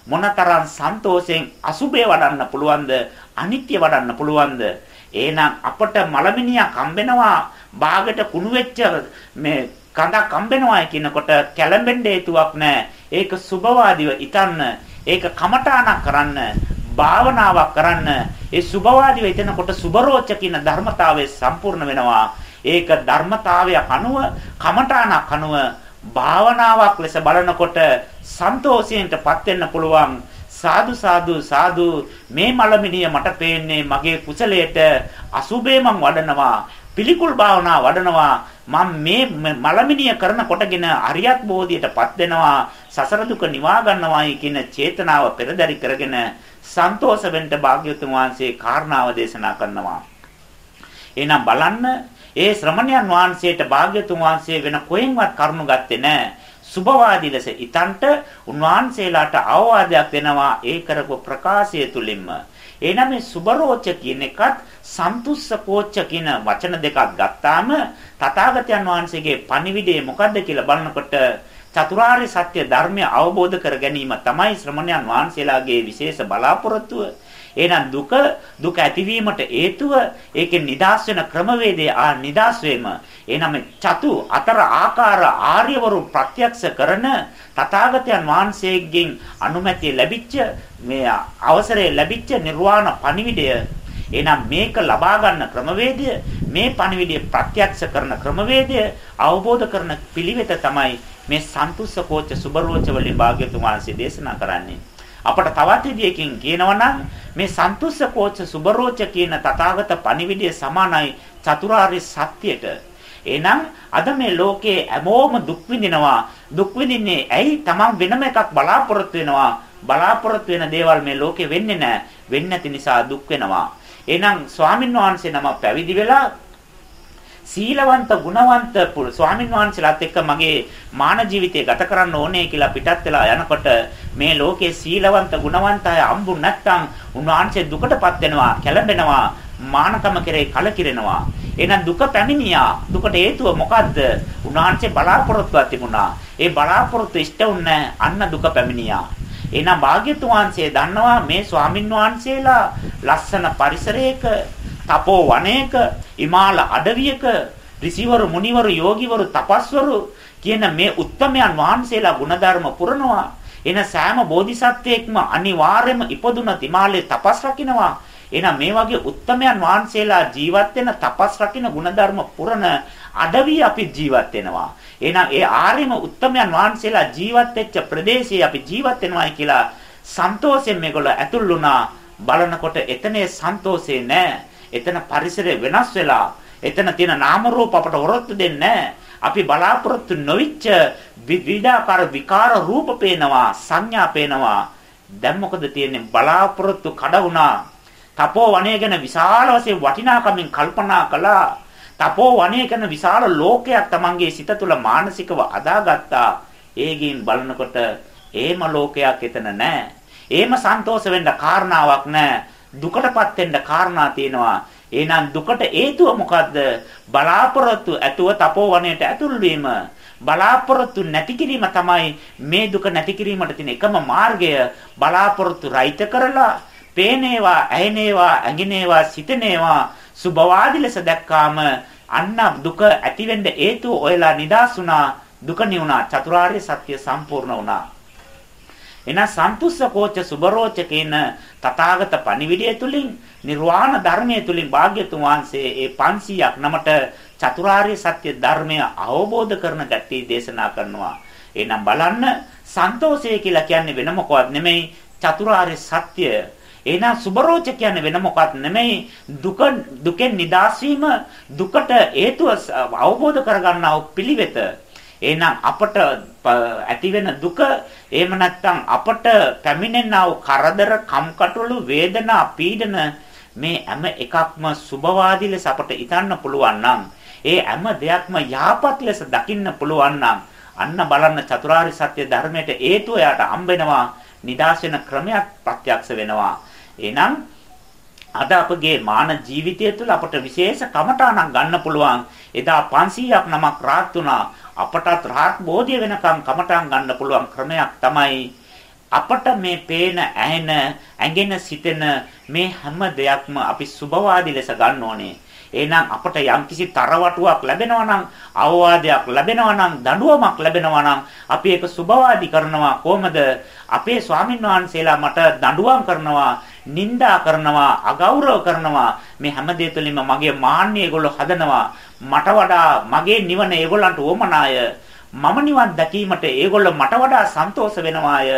මොනතරම් සන්තෝෂයෙන් අසුබේ වඩන්න පුළුවන්ද? අනිත්‍ය වඩන්න පුළුවන්ද? එහෙනම් අපට මලමිනියක් හම්බෙනවා ਬਾගෙට කුණු වෙච්ච මේ කඳක් හම්බෙනවා කියනකොට කැළඹෙන්න හේතුවක් නැහැ. ඒක සුබවාදීව ඉතන්න ඒක කමඨාණක් කරන්න. භාවනාවක් කරන්න ඒ සුභවාදී වෙතනකොට සුබරෝච කියන ධර්මතාවය සම්පූර්ණ වෙනවා. ඒක ධර්මතාවයක් අනුව කමඨාණක් අනුව භාවනාවක් ලෙස බලනකොට සන්තෝෂයෙන්ටපත් වෙන්න පුළුවන්. සාදු සාදු සාදු මේ මලමිනිය මට පේන්නේ මගේ කුසලයට අසුබේ මං වඩනවා පිළිකුල් භාවනා වඩනවා මම මේ මලමිනිය කරන කොටගෙන අරියත් බෝධියටපත් වෙනවා සසර දුක නිවා ගන්නවායි කියන චේතනාව පෙරදරි කරගෙන සන්තෝෂ වෙන්න භාග්‍යවතුන් වහන්සේ කාරණාව දේශනා කරනවා. එහෙනම් බලන්න ඒ ශ්‍රමණයන් වහන්සේට භාග්‍යවතුන් වහන්සේ වෙන කොහෙන්වත් කරුණු ගත්තේ නැහැ. සුභවාදී ලෙස ඊතන්ට උන්වහන්සේලාට අවවාදයක් දෙනවා ඒ කරපු ප්‍රකාශය තුලින්ම. එහෙනම් මේ සුබරෝච කියන එකත් සන්තුස්ස කෝච්ච කියන වචන දෙකක් ගත්තාම තථාගතයන් වහන්සේගේ පණිවිඩය මොකද්ද කියලා බලනකොට චතුරාර්ය සත්‍ය ධර්මය අවබෝධ කර ගැනීම තමයි ශ්‍රමණයන් වහන්සේලාගේ විශේෂ බලාපොරොත්තුව. එහෙනම් දුක දුක ඇතිවීමට හේතුව ඒකේ නිදාස් වෙන ක්‍රමවේදය ආ නිදාස් වීම. එහෙනම් චතු අතර ආකාර ආර්යවරු ප්‍රත්‍යක්ෂ කරන තථාගතයන් වහන්සේගෙන් අනුමැතිය ලැබිච්ච මේ අවසරය ලැබිච්ච නිර්වාණ පණිවිඩය එහෙනම් මේක ලබා ගන්න ක්‍රමවේදය මේ පණිවිඩය ප්‍රත්‍යක්ෂ කරන ක්‍රමවේදය අවබෝධ කරන පිළිවෙත තමයි මේ සන්තුස්ස කෝච්ච සුබරෝච වලින් භාග්‍යතුන් වහන්සේ දේශනා කරන්නේ. අපට තවත් විදියකින් කියනවා මේ සන්තුස්ස කෝච්ච සුබරෝච කියන තථාගත පණිවිඩය සමානයි චතුරාර්ය සත්‍යයට. එහෙනම් අද මේ ලෝකයේ හැමෝම දුක් විඳිනවා. දුක් විඳින්නේ ඇයි? Taman වෙනම එකක් බලාපොරොත්තු වෙනවා. බලාපොරොත්තු වෙන දේවල් මේ ලෝකේ වෙන්නේ නැහැ. වෙන්නේ නැති නිසා දුක් වෙනවා. එහෙනම් ස්වාමින් වහන්සේ නම පැවිදි වෙලා සීලවන්ත ගුණවන්ත ස්වාමින් වහන්සේලාත් එක්ක මගේ මාන ජීවිතය ගත කරන්න ඕනේ කියලා පිටත් වෙලා යනකොට මේ ලෝකේ සීලවන්ත ගුණවන්ත අය හම්බු නැත්නම් උන්වහන්සේ දුකටපත් වෙනවා කැළඹෙනවා මානකම කෙරේ කලකිරෙනවා. එහෙනම් දුක පැමිණියා. දුකට හේතුව මොකද්ද? උන්වහන්සේ බලාපොරොත්තුවක් තිබුණා. ඒ බලාපොරොත්තු ඉෂ්ට වුණේ අන්න දුක පැමිණියා. එහෙනම් භාග්‍යතුන් වහන්සේ දන්නවා මේ ස්වාමින් වහන්සේලා ලස්සන පරිසරයක තපෝ වනයේක හිමාල අඩවියක ඍෂිවරු මුනිවරු යෝගිවරු තපස්වරු කියන මේ උත්තමයන් වහන්සේලා ගුණධර්ම පුරනවා එන සෑම බෝධිසත්වයෙක්ම අනිවාර්යයෙන්ම ඉපදුන හිමාලයේ තපස් රකින්නවා එහෙනම් මේ වගේ උත්තමයන් වහන්සේලා ජීවත් වෙන තපස් රකින්න ගුණධර්ම පුරන අඩවිය අපි ජීවත් වෙනවා. එහෙනම් ඒ ආර්යම උත්තමයන් වහන්සේලා ජීවත් වෙච්ච ප්‍රදේශයේ අපි ජීවත් වෙනවායි කියලා සන්තෝෂයෙන් මේගොල්ලෝ ඇතුල් වුණා. බලනකොට එතනේ සන්තෝෂේ නැහැ. එතන පරිසරය වෙනස් වෙලා එතන තියෙන නාම රූප අපට වරොත්තු දෙන්නේ අපි බලාපොරොත්තු නොවිච්ච විවිධාකාර විකාර රූප පේනවා සංඥා පේනවා. දැන් මොකද තියෙන්නේ? බලාපොරොත්තු කඩ වුණා. තපෝ වනය ගැන විශාල වශයෙන් වටිනාකමින් කල්පනා කළා. තපෝ වනයේ කරන විශාල ලෝකයක් Tamanගේ සිත තුළ මානසිකව අදාගත්තා. ඒකින් බලනකොට ඒම ලෝකයක් එතන නැහැ. ඒම සන්තෝෂ වෙන්න කාරණාවක් නැහැ. දුකටපත් වෙන්න කාරණා තියෙනවා. එහෙනම් දුකට හේතුව මොකද්ද? බලාපොරොත්තු ඇතුව තපෝවණයට ඇතුල් වීම. බලාපොරොත්තු නැති කිරීම තමයි මේ දුක නැති කිරීමට තියෙන එකම මාර්ගය. බලාපොරොත්තු රහිත කරලා පේනේවා, ඇහෙනේවා, ඇඟිනේවා, සිතනේවා සුභවාදී ලෙස දැක්කාම අන්න දුක ඇති වෙන්න හේතුව ඔයලා නිදාසුණා, දුක නිවුණා, චතුරාර්ය සත්‍ය සම්පූර්ණ වුණා. එන සන්තුස්ස කෝච සුබරෝච කියන තථාගත පණිවිඩය තුලින් නිර්වාණ ධර්මයේ තුලින් භාග්‍යතුන් වහන්සේ ඒ 500ක් නමට චතුරාර්ය සත්‍ය ධර්මය අවබෝධ කරන ගැටි දේශනා කරනවා. එහෙනම් බලන්න සන්තෝෂය කියලා කියන්නේ වෙන මොකවත් නෙමෙයි චතුරාර්ය සත්‍ය. එහෙනම් සුබරෝච කියන්නේ වෙන මොකවත් නෙමෙයි දුක දුකෙන් නිදහස් දුකට හේතුව අවබෝධ කරගන්නා පිළිවෙත. එහෙනම් අපට ඇතිවෙන දුක එහෙම නැත්නම් අපට පැමිණෙනා වූ කරදර, කම්කටොළු, වේදනා, පීඩන මේ හැම එකක්ම සුබවාදී ලෙස අපට හිතන්න පුළුවන් නම් ඒ හැම දෙයක්ම යහපත් ලෙස දකින්න පුළුවන් නම් අන්න බලන්න චතුරාර්ය සත්‍ය ධර්මයට හේතුව යාට හම්බෙනවා නිදාස් වෙන ක්‍රමයක් ප්‍රත්‍යක්ෂ වෙනවා එහෙනම් අද අපගේ මාන ජීවිතය තුළ අපට විශේෂ කමඨාණක් ගන්න පුළුවන් එදා 500ක් නමක් රාත් වුණා අපටත් රාත් බෝධිය වෙනකම් කමඨාන් ගන්න පුළුවන් ක්‍රමයක් තමයි අපට මේ පේන ඇහෙන ඇඟෙන සිතෙන මේ හැම දෙයක්ම අපි සුභවාදී ලෙස ගන්න ඕනේ. එහෙනම් අපට යම්කිසි තරවටුවක් ලැබෙනවා නම් අවවාදයක් ලැබෙනවා නම් දඬුවමක් ලැබෙනවා නම් අපි ඒක සුභවාදී කරනවා. කොහමද? අපේ ස්වාමින් වහන්සේලා මට දඬුවම් කරනවා නිନ୍ଦා කරනවා අගෞරව කරනවා. මේ හැම දෙය තුළින්ම මගේ මාන්නය ඒගොල්ලෝ හදනවා. මට වඩා මගේ නිවන ඒගොල්ලන්ට ඕමනාය මම නිවන් දැකීමට ඒගොල්ලෝ මට වඩා සන්තෝෂ වෙනවාය.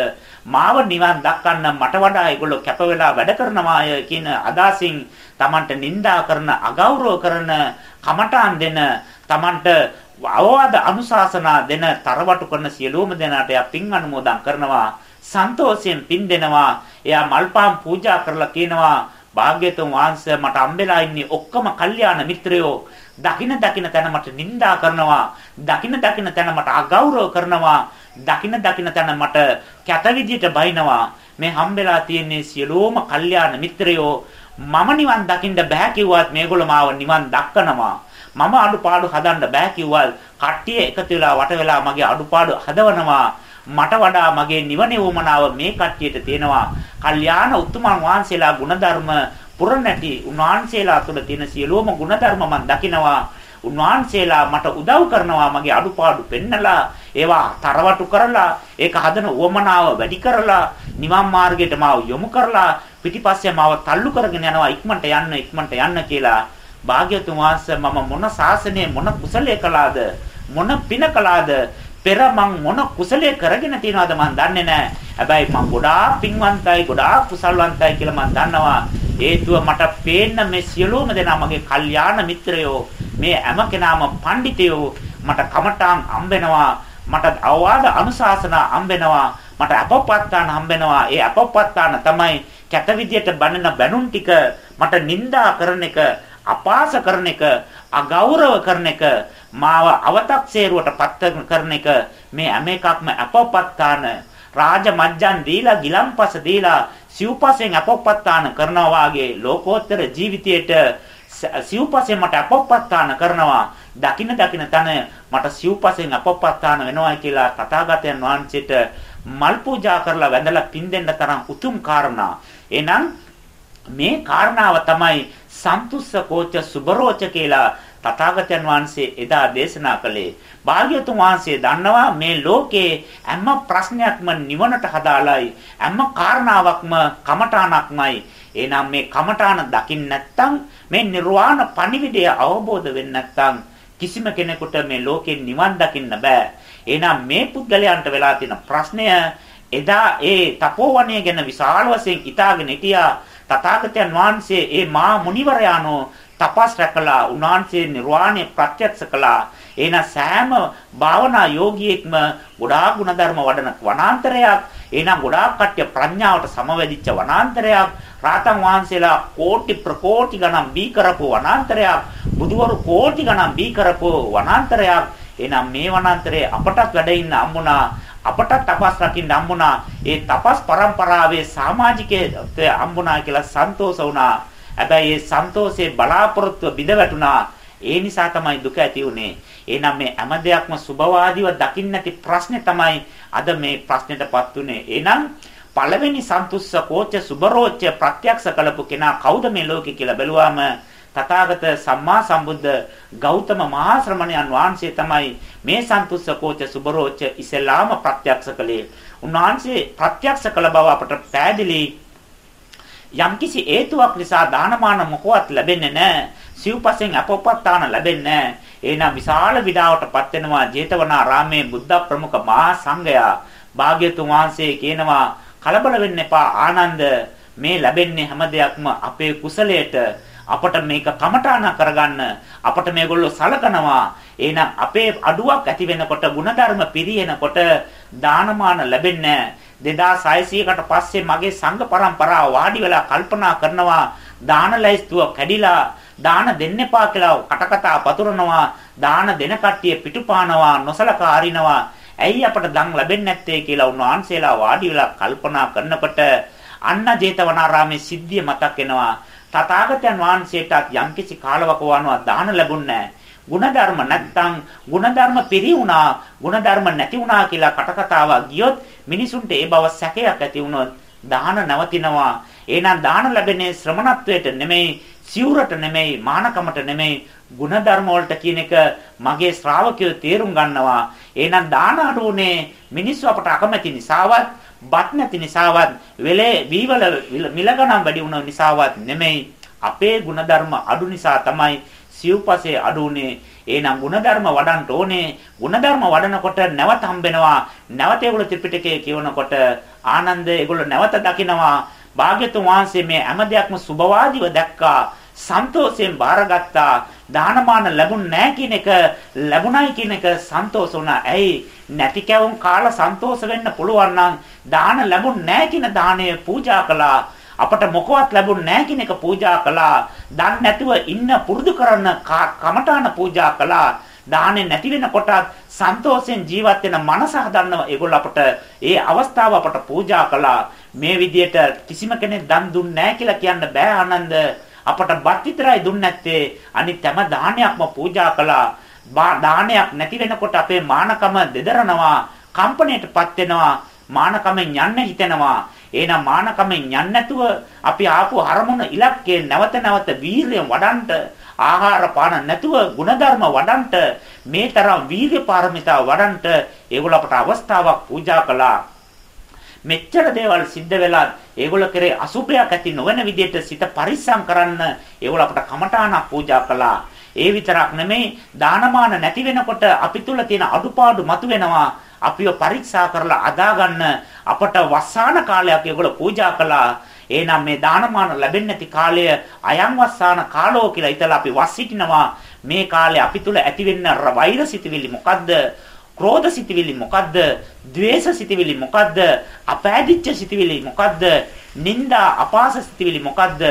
මාව නිවන් දක්කන්න මට වඩා ඒගොල්ලෝ කැප වෙලා වැඩ කරනවාය කියන අදහසින් Tamanට නිඳා කරන අගෞරව කරන කමටාන් දෙන Tamanට අවවාද අනුශාසනා දෙන තරවටු කරන සියලුම දෙනාට යා පින් අනුමෝදන් කරනවා සන්තෝෂයෙන් පින් දෙනවා. එයා මල්පාම් පූජා කරලා කියනවා භාග්‍යතුන් වහන්සේ මට අම්බෙලා ඉන්නේ ඔක්කොම කල්යාණ මිත්‍රයෝ. දකින දකින තැන මට නිඳා කරනවා. දකින දකින තැන මට අගෞරව කරනවා. දකින දකින තැන මට කැත විදියට බයිනවා. මේ හම්බෙලා තියෙන්නේ සියලෝම කල්යාණ මිත්‍රයෝ මම නිවන් දකින්න බෑ කිව්වත් මේගොල්ලෝ මාව නිවන් දක්කනවා. මම අඩුපාඩු හදන්න බෑ කිව්වත් කට්ටිය එකතු වෙලා වට වෙලා මගේ අඩුපාඩු හදවනවා. මට වඩා මගේ නිවනේ වමනාව මේ කට්ටියට තියෙනවා. කල්යාණ උතුමන් වහන්සේලා ගුණධර්ම පුරණැටි උන්වහන්සේලා තුළ තියෙන සියලුම ගුණධර්ම මම දකිනවා. උන්වහන්සේලා මට උදව් කරනවා මගේ අඩුපාඩු පෙන්නලා ඒවා තරවටු කරලා ඒක හදන උවමනාව වැඩි කරලා නිවන් මාර්ගයට මාව යොමු කරලා පිටිපස්සේ මාව තල්ලු කරගෙන යනවා ඉක්මනට යන්න ඉක්මනට යන්න කියලා. භාග්‍යතුන් වහන්සේ මම මොන ශාසනය මොන කුසලයේ කළාද මොන පින කළාද පෙර මං මොන කුසලයේ කරගෙන තියනවද මං දන්නේ නැහැ. හැබැයි මං ගොඩාක් පින්වන්තයි ගොඩාක් කුසල්වන්තයි කියලා මං දන්නවා. හේතුව මට පේන්න මේ සියලුම දෙනා මගේ කල්යාණ මිත්‍රයෝ මේ හැම කෙනාම පඬිතයෝ මට කමටාන් හම්බෙනවා මට අවවාද අනුශාසනා හම්බෙනවා මට අපපත්තාන හම්බෙනවා ඒ අපපත්තාන තමයි කැත විදියට බනන බැනුම් ටික මට නිඳා කරන එක අපාස කරන එක අගෞරව කරන එක මාව අව탁සේරුවට පත් කරන එක. මේ හැම එකක්ම අපපත්තාන. රාජ මජ්ජන් දීලා ගිලම්පස දීලා සිව්පසෙන් අපොප්පත්තාන කරනවා වාගේ ලෝකෝත්තර ජීවිතයට සිව්පසෙන් මට අපොප්පත්තාන කරනවා. දකින දකින තන මට සිව්පසෙන් අපොප්පත්තාන වෙනවා කියලා තථාගතයන් වහන්සේට මල් පූජා කරලා වැඳලා පින් දෙන්න තරම් උතුම් කාරණා. එහෙනම් මේ කාරණාව තමයි සන්තුස්ස කෝච සුබරෝච කියලා තථාගතයන් වහන්සේ එදා දේශනා කළේ භාග්‍යතුන් වහන්සේ දන්නවා මේ ලෝකේ හැම ප්‍රශ්නයක්ම නිවනට හදාලයි හැම කාරණාවක්ම කමඨාණක්මයි. එහෙනම් මේ කමඨාන දකින්න නැත්නම් මේ නිර්වාණ පණිවිඩය අවබෝධ වෙන්නේ නැත්නම් කිසිම කෙනෙකුට මේ ලෝකේ නිවන් දකින්න බෑ. එහෙනම් මේ පුද්ගලයන්ට වෙලා තියෙන ප්‍රශ්නය එදා ඒ තපෝවණය ගැන විශාල වශයෙන් ඉතාලගෙන හිටියා. තථාගතයන් වහන්සේ ඒ මා මුනිවරයාණෝ තපස් රැකලා උන්වහන්සේ නිර්වාණය ප්‍රත්‍යක්ෂ කළා. එහෙනම් සෑම භාවනා යෝගියෙක්ම ගොඩාක් ಗುಣධර්ම වඩන වනාන්තරයක්. එහෙනම් ගොඩාක් කට්ටිය ප්‍රඥාවට සමවැදිච්ච වනාන්තරයක්. රාතන් වහන්සේලා කෝටි ප්‍රකෝටි ගණන් බී කරපු වනාන්තරයක්. බුදුවරු කෝටි ගණන් බී කරපු වනාන්තරයක්. එහෙනම් මේ වනාන්තරේ අපටත් වැඩ ඉන්න හම්බුණා. අපට තපස් රකින්න හම්බුණා. ඒ තපස් પરම්පරාවේ සමාජිකයේ හම්බුණා කියලා සන්තෝෂ වුණා. හැබැයි ඒ සන්තෝෂයේ බලාපොරොත්තුව බිඳ වැටුණා. ඒ නිසා තමයි දුක ඇති උනේ එහෙනම් මේ හැම දෙයක්ම සුභවාදීව දකින්න නැති ප්‍රශ්නේ තමයි අද මේ ප්‍රශ්නෙටපත් උනේ. එහෙනම් පළවෙනි සන්තුස්ස කෝච සුබරෝච ප්‍රත්‍යක්ෂ කළපු කෙනා කවුද මේ ලෝකේ කියලා බැලුවාම තථාගත සම්මා සම්බුද්ධ ගෞතම මහා ශ්‍රමණයන් වහන්සේ තමයි මේ සන්තුස්ස කෝච සුබරෝච ඉස්ලාම ප්‍රත්‍යක්ෂ කළේ. උන්වහන්සේ ප්‍රත්‍යක්ෂ කළ බව අපට පැහැදිලි යම්කිසි හේතුවක් නිසා දානමාන මොකවත් ලැබෙන්නේ නැහැ. සිව්පසෙන් අපොප්පත්තාන ලැබෙන්නේ නැහැ. එහෙනම් විශාල විඩාවටපත් වෙනවා ජේතවනාරාමේ බුද්ධ ප්‍රමුඛ මහා සංඝයා. භාග්‍යතුන් වහන්සේ කියනවා කලබල වෙන්න එපා ආනන්ද මේ ලැබෙන්නේ හැම දෙයක්ම අපේ කුසලයට අපට මේක කමඨාන කරගන්න අපට මේගොල්ලෝ සලකනවා එහෙනම් අපේ අඩුවක් ඇති වෙනකොට ಗುಣධර්ම පිරිනකොට දානමාන ලැබෙන්නේ 2600කට පස්සේ මගේ සංඝ પરම්පරාව වාඩි වෙලා කල්පනා කරනවා දාන ලැයිස්තුව කැඩිලා දාන දෙන්න එපා කියලා කටකතා පතුරනවා දාන දෙන කට්ටිය පිටුපානවා නොසලකා අරිනවා. ඇයි අපට දන් ලැබෙන්නේ නැත්තේ කියලා උන්වහන්සේලා වාඩි වෙලා කල්පනා කරනකොට අන්න ජේතවනාරාමේ සිද්ධිය මතක් වෙනවා. තථාගතයන් වහන්සේටත් යම්කිසි කාලවකවානුවක් දාන ලැබුණේ ගුණධර්ම නැත්තම් ගුණධර්ම පිරි වුණා ගුණධර්ම නැති වුණා කියලා කටකතාවක් ගියොත් මිනිසුන්ට ඒ බව සැකයක් ඇති වුණොත් දාන නවතිනවා. එහෙනම් දාන ලැබෙන්නේ ශ්‍රමණත්වයට නෙමෙයි, සිවුරට නෙමෙයි, මානකමට නෙමෙයි, ಗುಣධර්ම වලට කියන එක මගේ ශ්‍රාවකයෝ තේරුම් ගන්නවා. එහෙනම් දාන අඩුනේ මිනිස්සු අපට අකමැති නිසාවත්, බත් නැති නිසාවත්, වෙලේ වීවල මිල ගණන් වැඩි වුණ නිසාවත් නෙමෙයි. අපේ ಗುಣධර්ම අඩු නිසා තමයි සිව්පසේ අඩුනේ. එහෙනම් ಗುಣධර්ම වඩන්න ඕනේ. ಗುಣධර්ම වඩනකොට නැවත හම්බෙනවා. නැවත ඒගොල්ලෝ ත්‍රිපිටකය කියවනකොට ආනන්ද ඒගොල්ලෝ නැවත දකිනවා. භාග්‍යතුන් වහන්සේ මේ හැම දෙයක්ම සුබවාදීව දැක්කා. සන්තෝෂයෙන් බාරගත්තා. දානමාන ලැබුණ නැහැ කියන එක ලැබුණයි කියන එක සන්තෝෂ වුණා. ඇයි? නැති කැවුම් කාලා සන්තෝෂ වෙන්න පුළුවන් නම් දාන ලැබුණ නැහැ කියන දාණය පූජා කළා. අපට මොකවත් ලැබුණ නැහැ කියන එක පූජා කළා. දන් නැතුව ඉන්න පුරුදු කරන කමඨාන පූජා කළා. දාහනේ නැති වෙනකොට සන්තෝෂෙන් ජීවත් වෙන මනස හදන්නව ඒගොල්ල අපට ඒ අවස්ථාව අපට පූජා කළා මේ විදියට කිසිම කෙනෙක් දන් දුන්නේ නැහැ කියලා කියන්න බෑ ආනන්ද අපට බත් විතරයි දුන්නේ නැත්තේ අනිත් හැම දානයක්ම පූජා කළා. දානයක් නැති වෙනකොට අපේ මානකම දෙදරනවා, කම්පණයටපත් වෙනවා, මානකමෙන් යන්න හිතෙනවා. එහෙනම් මානකමෙන් යන්නේ නැතුව අපි ආපු අරමුණ ඉලක්කේ නැවත නැවත වීරියෙන් වඩන්ට ආහාර පාන නැතුව ಗುಣධර්ම වඩන්ට මේ තරම් වීර්ය පාරමිතා වඩන්ට ඒගොල්ල අපට අවස්ථාවක් පූජා කළා මෙච්චර දේවල් සිද්ධ වෙලා ඒගොල්ල කරේ අසුභයක් ඇති නොවන විදිහට සිත පරිස්සම් කරන්න ඒගොල්ල අපට කමඨාණක් පූජා කළා. ඒ විතරක් නෙමෙයි දානමාන නැති වෙනකොට අපි තුල තියෙන අඩුපාඩු මතුවෙනවා. අපිව පරීක්ෂා කරලා අදාගන්න අපට වස්සාන කාලයක් ඒගොල්ල පූජා කළා. එහෙනම් මේ දානමාන ලැබෙන්නේ නැති කාලය අයං වස්සාන කාලෝ කියලා හිතලා අපි වස් සිටිනවා. මේ කාලේ අපි තුල ඇතිවෙන්න වෛර සිතවිලි මොකද්ද? ක්‍රෝධ සිතවිලි මොකද්ද? ද්වේෂ සිතවිලි මොකද්ද? අපෑදිච්ච සිතවිලි මොකද්ද? නිന്ദා අපාස සිතවිලි මොකද්ද?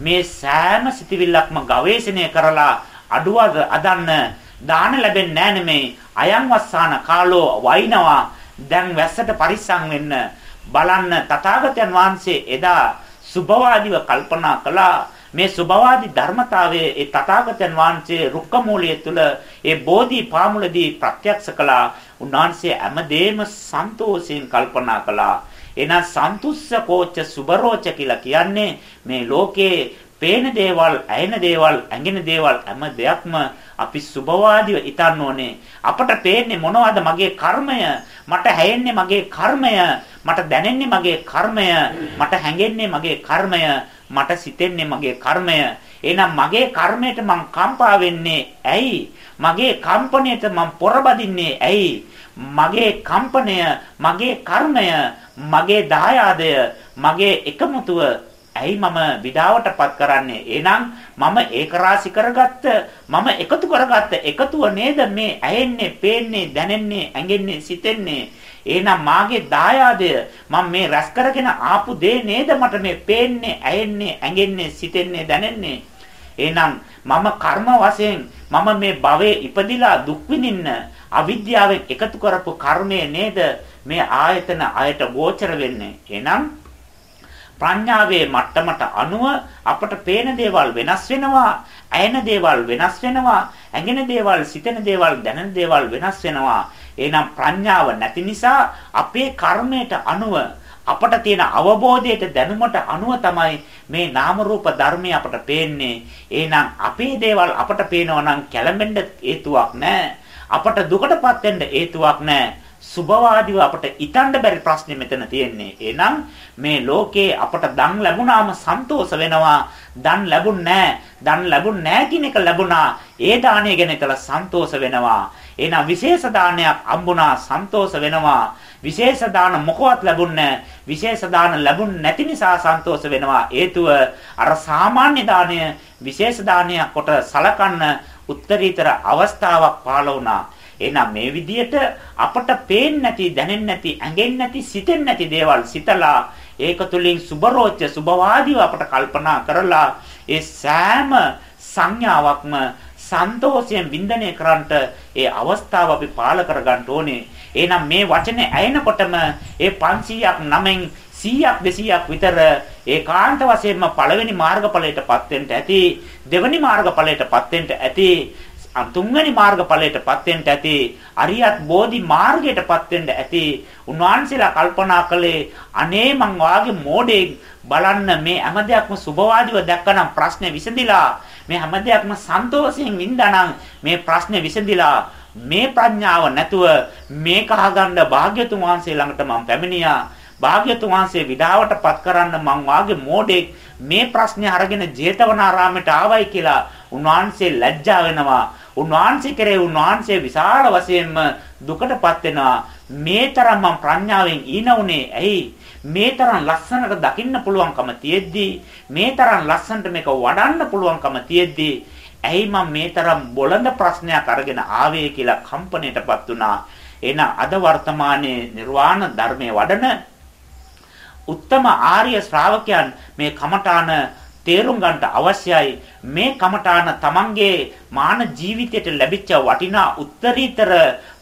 මේ සෑම සිතවිල්ලක්ම ගවේෂණය කරලා අඩුවද අදන්න දාන ලැබෙන්නේ නැහැ නෙමේ. අයං වස්සාන කාලෝ වයින්නවා. දැන් වැස්සට පරිස්සම් වෙන්න බලන්න තථාගතයන් වහන්සේ එදා සුභවාදීව කල්පනා කළා මේ සුභවාදී ධර්මතාවයේ ඒ තථාගතයන් වහන්සේ රුක්කමූලයේ තුල ඒ බෝධි පාමුලදී ප්‍රත්‍යක්ෂ කළා. උන්වහන්සේ හැමදේම සන්තෝෂයෙන් කල්පනා කළා. එහෙනම් සන්තුස්ස කෝච්ච සුබරෝච කියලා කියන්නේ මේ ලෝකේ පේන දේවල්, ඇයෙන දේවල්, ඇඟෙන දේවල් හැම දෙයක්ම අපි සුභවාදීව ඉතන්න ඕනේ. අපට පේන්නේ මොනවද මගේ කර්මය? මට හැයෙන්නේ මගේ කර්මය. මට දැනෙන්නේ මගේ කර්මය. මට හැඟෙන්නේ මගේ කර්මය. මට සිතෙන්නේ මගේ කර්මය. එහෙනම් මගේ කර්මයට මං කම්පා වෙන්නේ ඇයි? මගේ කම්පණයට මං පොරබදින්නේ ඇයි? මගේ කම්පණය, මගේ කර්මය, මගේ දායාදය, මගේ එකමුතුව ඇයි මම විඩාවටපත් කරන්නේ? එහෙනම් මම ඒක රාශි කරගත්ත, මම එකතු කරගත්ත එකතුව නේද මේ ඇහෙන්නේ, පේන්නේ, දැනෙන්නේ, ඇඟෙන්නේ, සිතෙන්නේ. එහෙනම් මාගේ දායාදය මම මේ රැස් කරගෙන ආපු දේ නේද මට මේ පේන්නේ, ඇහෙන්නේ, ඇඟෙන්නේ, සිතෙන්නේ, දැනෙන්නේ. එහෙනම් මම කර්ම වශයෙන් මම මේ භවයේ ඉපදිලා දුක් විඳින්න අවිද්‍යාවෙන් එකතු කරපු කර්මය නේද මේ ආයතන අයට ගෝචර වෙන්නේ. එහෙනම් ප්‍රඥාවේ මට්ටමට අනුව අපට පේන දේවල් වෙනස් වෙනවා, ඇයෙන දේවල් වෙනස් වෙනවා, ඇඟෙන දේවල්, සිතෙන දේවල්, දැනෙන දේවල් වෙනස් වෙනවා. එහෙනම් ප්‍රඥාව නැති නිසා අපේ කර්මයට අනුව අපට තියෙන අවබෝධයට දැනුමට අනුව තමයි මේ නාම රූප ධර්මය අපට පේන්නේ. එහෙනම් අපේ දේවල් අපට පේනවා නම් කැළඹෙන්න හේතුවක් නැහැ. අපට දුකටපත් වෙන්න හේතුවක් නැහැ. සුභවාදීව අපට ඉතන්න බැරි ප්‍රශ්නේ මෙතන තියෙන්නේ. එහෙනම් මේ ලෝකේ අපට දන් ලැබුණාම සන්තෝෂ වෙනවා. දන් ලැබුණ නැහැ. දන් ලැබුණ නැහැ කියන එක ලැබුණා. ඒ දාණය ගැන හිතලා සන්තෝෂ වෙනවා. එහෙනම් විශේෂ දානයක් හම්බුණා සන්තෝෂ වෙනවා. විශේෂ දාන මොකවත් ලැබුන්නේ විශේෂ දාන ලැබුණ නැති නිසා සන්තෝෂ වෙනවා. හේතුව අර සාමාන්‍ය දාණය විශේෂ දානයක් කොට සලකන්න උත්තරීතර අවස්ථාවක් පාළ වුණා. එහෙනම් මේ විදියට අපට පේන්නේ නැති, දැනෙන්නේ නැති, ඇඟෙන්නේ නැති, සිතෙන්නේ නැති දේවල් සිතලා ඒක තුලින් සුබරෝච්ච සුබවාදීව අපට කල්පනා කරලා ඒ සෑම සංඥාවක්ම සන්තෝෂයෙන් වින්දනය කරන්නට ඒ අවස්ථාව අපි පාල කරගන්න ඕනේ. එහෙනම් මේ වචනේ ඇයෙනකොටම ඒ 500ක් නමෙන් 100ක් 200ක් විතර ඒකාන්ත වශයෙන්ම පළවෙනි මාර්ගඵලයටපත් වෙන්න ඇති දෙවෙනි මාර්ගඵලයටපත් වෙන්න ඇති තුන්වෙනි මාර්ගඵලයටපත් වෙන්න ඇති අරියත් බෝධි මාර්ගයටපත් වෙන්න ඇති උන්වහන්සේලා කල්පනා කළේ අනේ මං වාගේ මෝඩේ බලන්න මේ හැම දෙයක්ම සුභවාදීව දැක්කනම් ප්‍රශ්නේ විසඳිලා මේ හැම දෙයක්ම සන්තෝෂයෙන් වින්දානම් මේ ප්‍රශ්නේ විසඳිලා මේ ප්‍රඥාව නැතුව මේක අහගන්න භාග්‍යතුන් වහන්සේ ළඟට මම පැමිණියා. භාග්‍යතුන් වහන්සේ විඩාවටපත් කරන්න මං වාගේ මෝඩෙක් මේ ප්‍රශ්නේ අරගෙන ජේතවනාරාමයට ආවයි කියලා උන්වහන්සේ ලැජ්ජා වෙනවා. උන්වහන්සේ කරේ උන්වහන්සේ විශාල වශයෙන්ම දුකටපත් වෙනවා මේ තරම් මම ප්‍රඥාවෙන් ඊනවුනේ ඇයි? මේ තරම් ලස්සනට දකින්න පුළුවන්කම තියෙද්දි? මේ තරම් ලස්සනට මේක වඩන්න පුළුවන්කම තියෙද්දි? ඇයි මම මේ තරම් බොළඳ ප්‍රශ්නයක් අරගෙන ආවේ කියලා කම්පණයටපත් වුණා. එහෙනම් අද වර්තමානයේ නිර්වාණ ධර්මයේ වඩන උත්තම ආර්ය ශ්‍රාවකයන් මේ කමඨාන තේරුම් ගන්නට අවශ්‍යයි. මේ කමඨාන තමන්ගේ මාන ජීවිතයට ලැබිච්ච වටිනා උත්තරීතර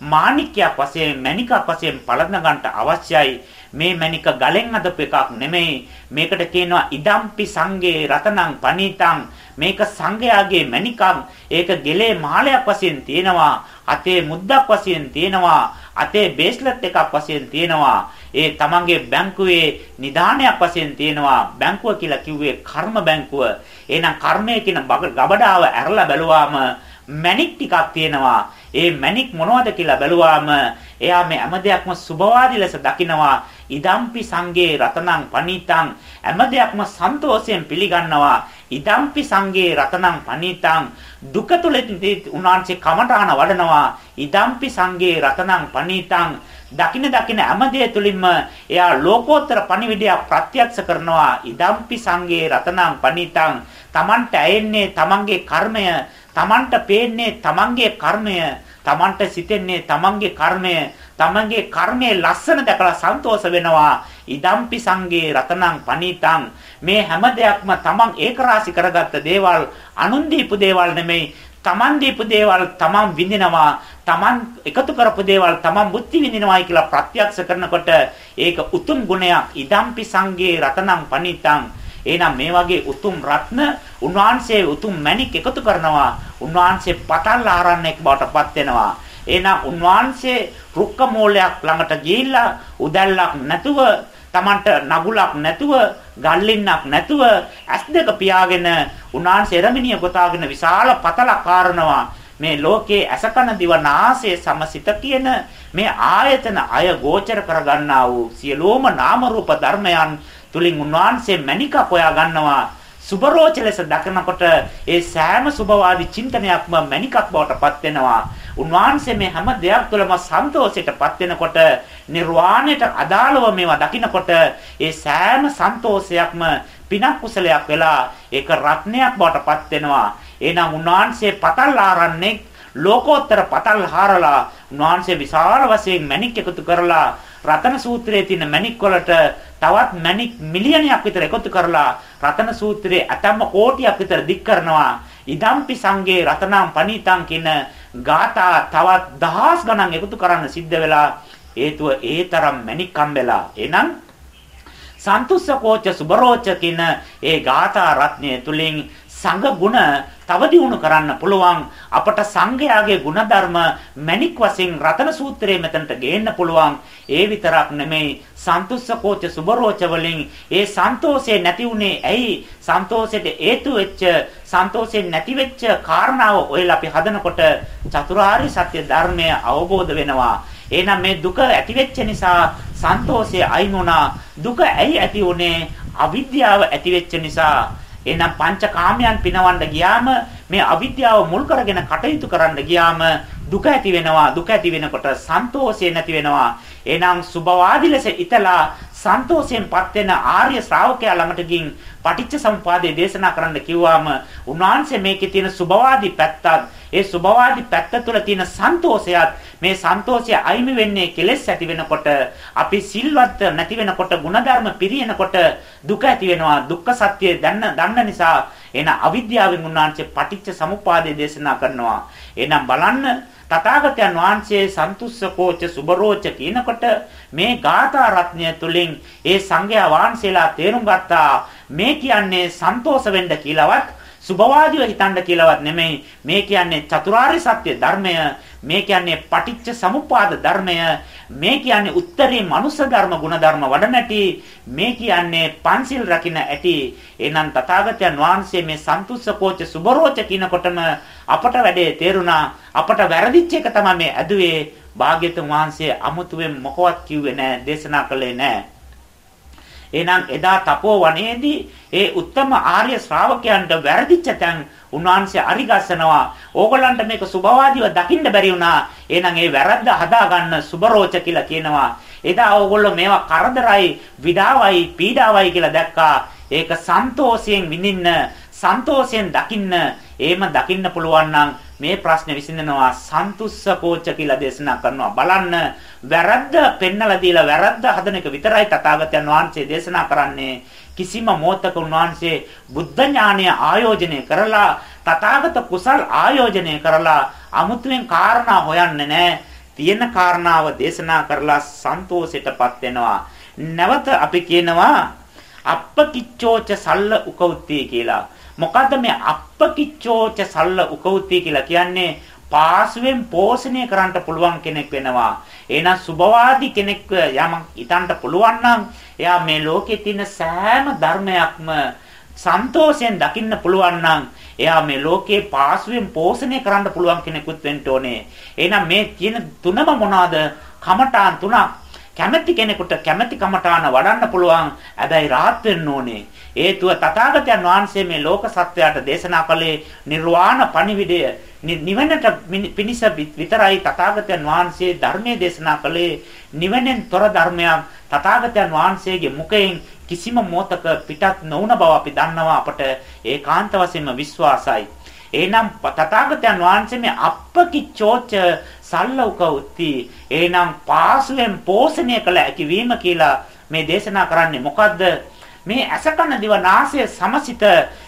මාණික්‍යයක් වශයෙන් මණිකක් වශයෙන් පලඳ ගන්නට අවශ්‍යයි. මේ මණික ගලෙන් අදපු එකක් නෙමෙයි. මේකට කියනවා ඉදම්පි සංගේ රතනං පනීතං. මේක සංඝයාගේ මණිකක්. ඒක ගෙලේ මාලයක් වශයෙන් තියෙනවා. අතේ මුද්දක් වශයෙන් තියෙනවා. අතේ බේස්ලට් එකක් වශයෙන් තියෙනවා. ඒ තමන්ගේ බැංකුවේ නිදානයක් වශයෙන් තියෙනවා බැංකුව කියලා කිව්වේ කර්ම බැංකුව. එහෙනම් කර්මය කියන ගබඩාව ඇරලා බැලුවාම මැණික් ටිකක් තියෙනවා. ඒ මැණික් මොනවද කියලා බැලුවාම එයා මේ හැම දෙයක්ම සුභවාදී ලෙස දකිනවා. ඉදම්පි සංගේ රතනං පනිතං හැම දෙයක්ම සන්තෝෂයෙන් පිළිගන්නවා. ඉදම්පි සංගේ රතනං පනිතං දුක තුලදී උන්වහන්සේ කමඨාන වඩනවා. ඉදම්පි සංගේ රතනං පනිතං දකින දකින හැමදේ තුලින්ම එයා ලෝකෝත්තර පණිවිඩයක් ප්‍රත්‍යක්ෂ කරනවා. ඉදම්පි සංගේ රතනං පණිතං. තමන්ට ඇයෙන්නේ තමන්ගේ කර්මය. තමන්ට පේන්නේ තමන්ගේ කර්මය. තමන්ට සිතෙන්නේ තමන්ගේ කර්මය. තමන්ගේ කර්මයේ ලස්සන දැකලා සන්තෝෂ වෙනවා. ඉදම්පි සංගේ රතනං පණිතං. මේ හැම දෙයක්ම තමන් ඒකරාශි කරගත්ත දේවල් අනුන් දීපු දේවල් නෙමෙයි. තමන් දීපු දේවල් තමන් විඳිනවා තමන් එකතු කරපු දේවල් තමන් බුද්ධි විඳිනවායි කියලා ප්‍රත්‍යක්ෂ කරනකොට ඒක උතුම් ගුණයක්. ඉදම්පි සංගේ රතනං පනිතං. එහෙනම් මේ වගේ උතුම් රත්න උන්වහන්සේ උතුම් මණික් එකතු කරනවා. උන්වහන්සේ පතල් ආරණ්‍යයක් බවට පත් වෙනවා. එහෙනම් උන්වහන්සේ රුක්ක මූලයක් ළඟට ගිහිල්ලා උදැල්ලක් නැතුව Tamanට නගුලක් නැතුව ගල්ලින්නක් නැතුව ඇස් දෙක පියාගෙන උන්වහන්සේ එරමිනිය ගොතාගෙන විශාල පතලක් කාරනවා මේ ලෝකයේ අසකන දිවනාසය සමසිත කියන මේ ආයතන අය ගෝචර කරගන්නා වූ සියලුම නාම රූප ධර්මයන් තුලින් උන්වහන්සේ මණිකක් හොයා ගන්නවා. සුබරෝච ලෙස දකිනකොට ඒ සෑම සුබවාදී චින්තනයක්ම මණිකක් බවට පත් වෙනවා. උන්වහන්සේ මේ හැම දෙයක් තුළම සන්තෝෂයටපත් වෙනකොට නිර්වාණයට අදාළව මේවා දකිනකොට ඒ සෑම සන්තෝෂයක්ම පිනක් කුසලයක් වෙලා ඒක රත්නයක් බවට පත් වෙනවා. එහෙනම් උන්වහන්සේ පතල් ආරන්නේ ලෝකෝත්තර පතල් හාරලා උන්වහන්සේ විශාල වශයෙන් මණික් එකතු කරලා රතන සූත්‍රයේ තියෙන මණික් වලට තවත් මණික් මිලියනයක් විතර එකතු කරලා රතන සූත්‍රයේ ඇතම්ම කෝටියක් විතර දික් කරනවා. ඉදම්පි සංගේ රතනම් පණීතං කියන ගාථා තවත් දහස් ගණන් එකතු කරන්න සිද්ධ වෙලා හේතුව ඒ තරම් මණික් හම්බෙලා. එහෙනම් සන්තුස්ස කෝච සුබරෝච කියන ඒ ගාථා රත්නය තුලින් සංඝ ගුණ තව දියුණු කරන්න පුළුවන්. අපට සංඝයාගේ ಗುಣධර්ම මණික් වශයෙන් රතන සූත්‍රයේ මෙතනට ගේන්න පුළුවන්. ඒ විතරක් නෙමෙයි සන්තුස්ස කෝච සුබරෝච වලින් ඒ සන්තෝෂේ නැති උනේ ඇයි? සන්තෝෂයට හේතු වෙච්ච සන්තෝෂේ නැති වෙච්ච කාරණාව ඔයලා අපි හදනකොට චතුරාර්ය සත්‍ය ධර්මය අවබෝධ වෙනවා. එහෙනම් මේ දුක ඇති වෙච්ච නිසා සන්තෝෂය අයින් වුණා. දුක ඇයි ඇති උනේ අවිද්‍යාව ඇති වෙච්ච නිසා. එහෙනම් පංචකාමයන් පිනවන්න ගියාම මේ අවිද්‍යාව මුල් කරගෙන කටයුතු කරන්න ගියාම දුක ඇති වෙනවා. දුක ඇති වෙනකොට සන්තෝෂය නැති වෙනවා. එහෙනම් සුභවාදී ලෙස ඉතලා සන්තෝෂයෙන්පත් වෙන ආර්ය ශ්‍රාවකයා ළඟට ගින් පටිච්ච සමුපාදයේ දේශනා කරන්න කිව්වාම උන්වහන්සේ මේකේ තියෙන සුභවාදී පැත්තත් ඒ සුභවාදී පැත්ත තුළ තියෙන සන්තෝෂයත් මේ සන්තෝෂය අයිමි වෙන්නේ කෙලෙස් ඇති වෙනකොට අපි සිල්වත් නැති වෙනකොට ಗುಣධර්ම පිරිනකොට දුක ඇති වෙනවා. දුක්ඛ සත්‍ය දන්න දන්න නිසා එන අවිද්‍යාවෙන් උන්වහන්සේ පටිච්ච සමුපාදයේ දේශනා කරනවා. එහෙනම් බලන්න තථාගතයන් වහන්සේ සන්තුස්ස කෝච සුබරෝච කියනකොට මේ ගාථා රත්නය තුලින් ඒ සංඝයා වහන්සේලා තේරුම් ගත්තා. මේ කියන්නේ සන්තෝෂ වෙන්න කියලාවත් සුභවාදීව හිතන්න කියලාවත් නෙමෙයි. මේ කියන්නේ චතුරාර්ය සත්‍ය ධර්මය මේ කියන්නේ පටිච්ච සමුප්පාද ධර්මය මේ කියන්නේ උත්තරී මනුෂ්‍ය ධර්ම ගුණ ධර්ම වඩ නැටි මේ කියන්නේ පන්සිල් රකින්න ඇති. එනං තථාගතයන් වහන්සේ මේ සන්තුස්ස කෝච සුබරෝච කියනකොටම අපට වැඩේ තේරුණා. අපට වැරදිච්ච එක තමයි මේ ඇදුවේ. භාග්‍යතුන් වහන්සේ අමුතුවෙන් මොකවත් කිව්වේ නැහැ දේශනා කළේ නැහැ එහෙනම් එදා තපෝ වනයේදී ඒ උත්තම ආර්ය ශ්‍රාවකයන්ට වැරදිච්ච තැන් උන්වහන්සේ අරිගස්සනවා. ඕගොල්ලන්ට මේක සුභවාදීව දකින්න බැරි වුණා. එහෙනම් ඒ වැරද්ද හදාගන්න සුබරෝච කියලා කියනවා. එදා ඕගොල්ලෝ මේවා කරදරයි, විඩාවයි, පීඩාවයි කියලා දැක්කා. ඒක සන්තෝෂයෙන් විඳින්න, සන්තෝෂයෙන් දකින්න, එහෙම දකින්න පුළුවන් නම් මේ ප්‍රශ්නේ විසඳනවා සන්තුස්ස කෝච කියලා දේශනා කරනවා. බලන්න වැරද්ද පෙන්නලා දීලා වැරද්ද හදන එක විතරයි තථාගතයන් වහන්සේ දේශනා කරන්නේ. කිසිම මොහතක උන්වහන්සේ බුද්ධ ඥානය ආයෝජනය කරලා තථාගත කුසල් ආයෝජනය කරලා අමුතුවෙන් කාරණා හොයන්නේ නැහැ. තියෙන කාරණාව දේශනා කරලා සන්තෝෂයටපත් වෙනවා. නැවත අපි කියනවා අප්පකිච්චෝච සල්ල උකෞත්ති කියලා. මොකද්ද මේ අප්පකිච්චෝච සල්ල උකෞති කියලා කියන්නේ පාසුවෙන් පෝෂණය කරන්න පුළුවන් කෙනෙක් වෙනවා. එහෙනම් සුභවාදී කෙනෙක් යමක් ඊටන්ට පුළුවන් නම් එයා මේ ලෝකේ තියෙන සෑම ධර්මයක්ම සන්තෝෂයෙන් දකින්න පුළුවන් නම් එයා මේ ලෝකේ පාසුවෙන් පෝෂණය කරන්න පුළුවන් කෙනෙකුත් වෙන්න ඕනේ. එහෙනම් මේ තියෙන තුනම මොනවාද? කමඨාන් තුනක්. කැමැති කෙනෙකුට කැමැති කමඨාන වඩන්න පුළුවන්. හැබැයි rahat වෙන්න ඕනේ. හේතුව තථාගතයන් වහන්සේ මේ ලෝක සත්වයාට දේශනා කළේ නිර්වාණ පණිවිඩය නිවනට පිනිස විතරයි තථාගතයන් වහන්සේ ධර්මයේ දේශනා කළේ නිවනෙන් තොර ධර්මයක් තථාගතයන් වහන්සේගේ මුඛයෙන් කිසිම මොහතක පිටත් නොවුන බව අපි දන්නවා අපට ඒකාන්ත වශයෙන්ම විශ්වාසයි. එහෙනම් තථාගතයන් වහන්සේ මේ අප්පකිච්චෝච සල්ලෝක උත්ති එහෙනම් පාසුවෙන් පෝෂණය කළ හැකි වීම කියලා මේ දේශනා කරන්නේ මොකද්ද? මේ ඇසකන දිව නාසය සමසිත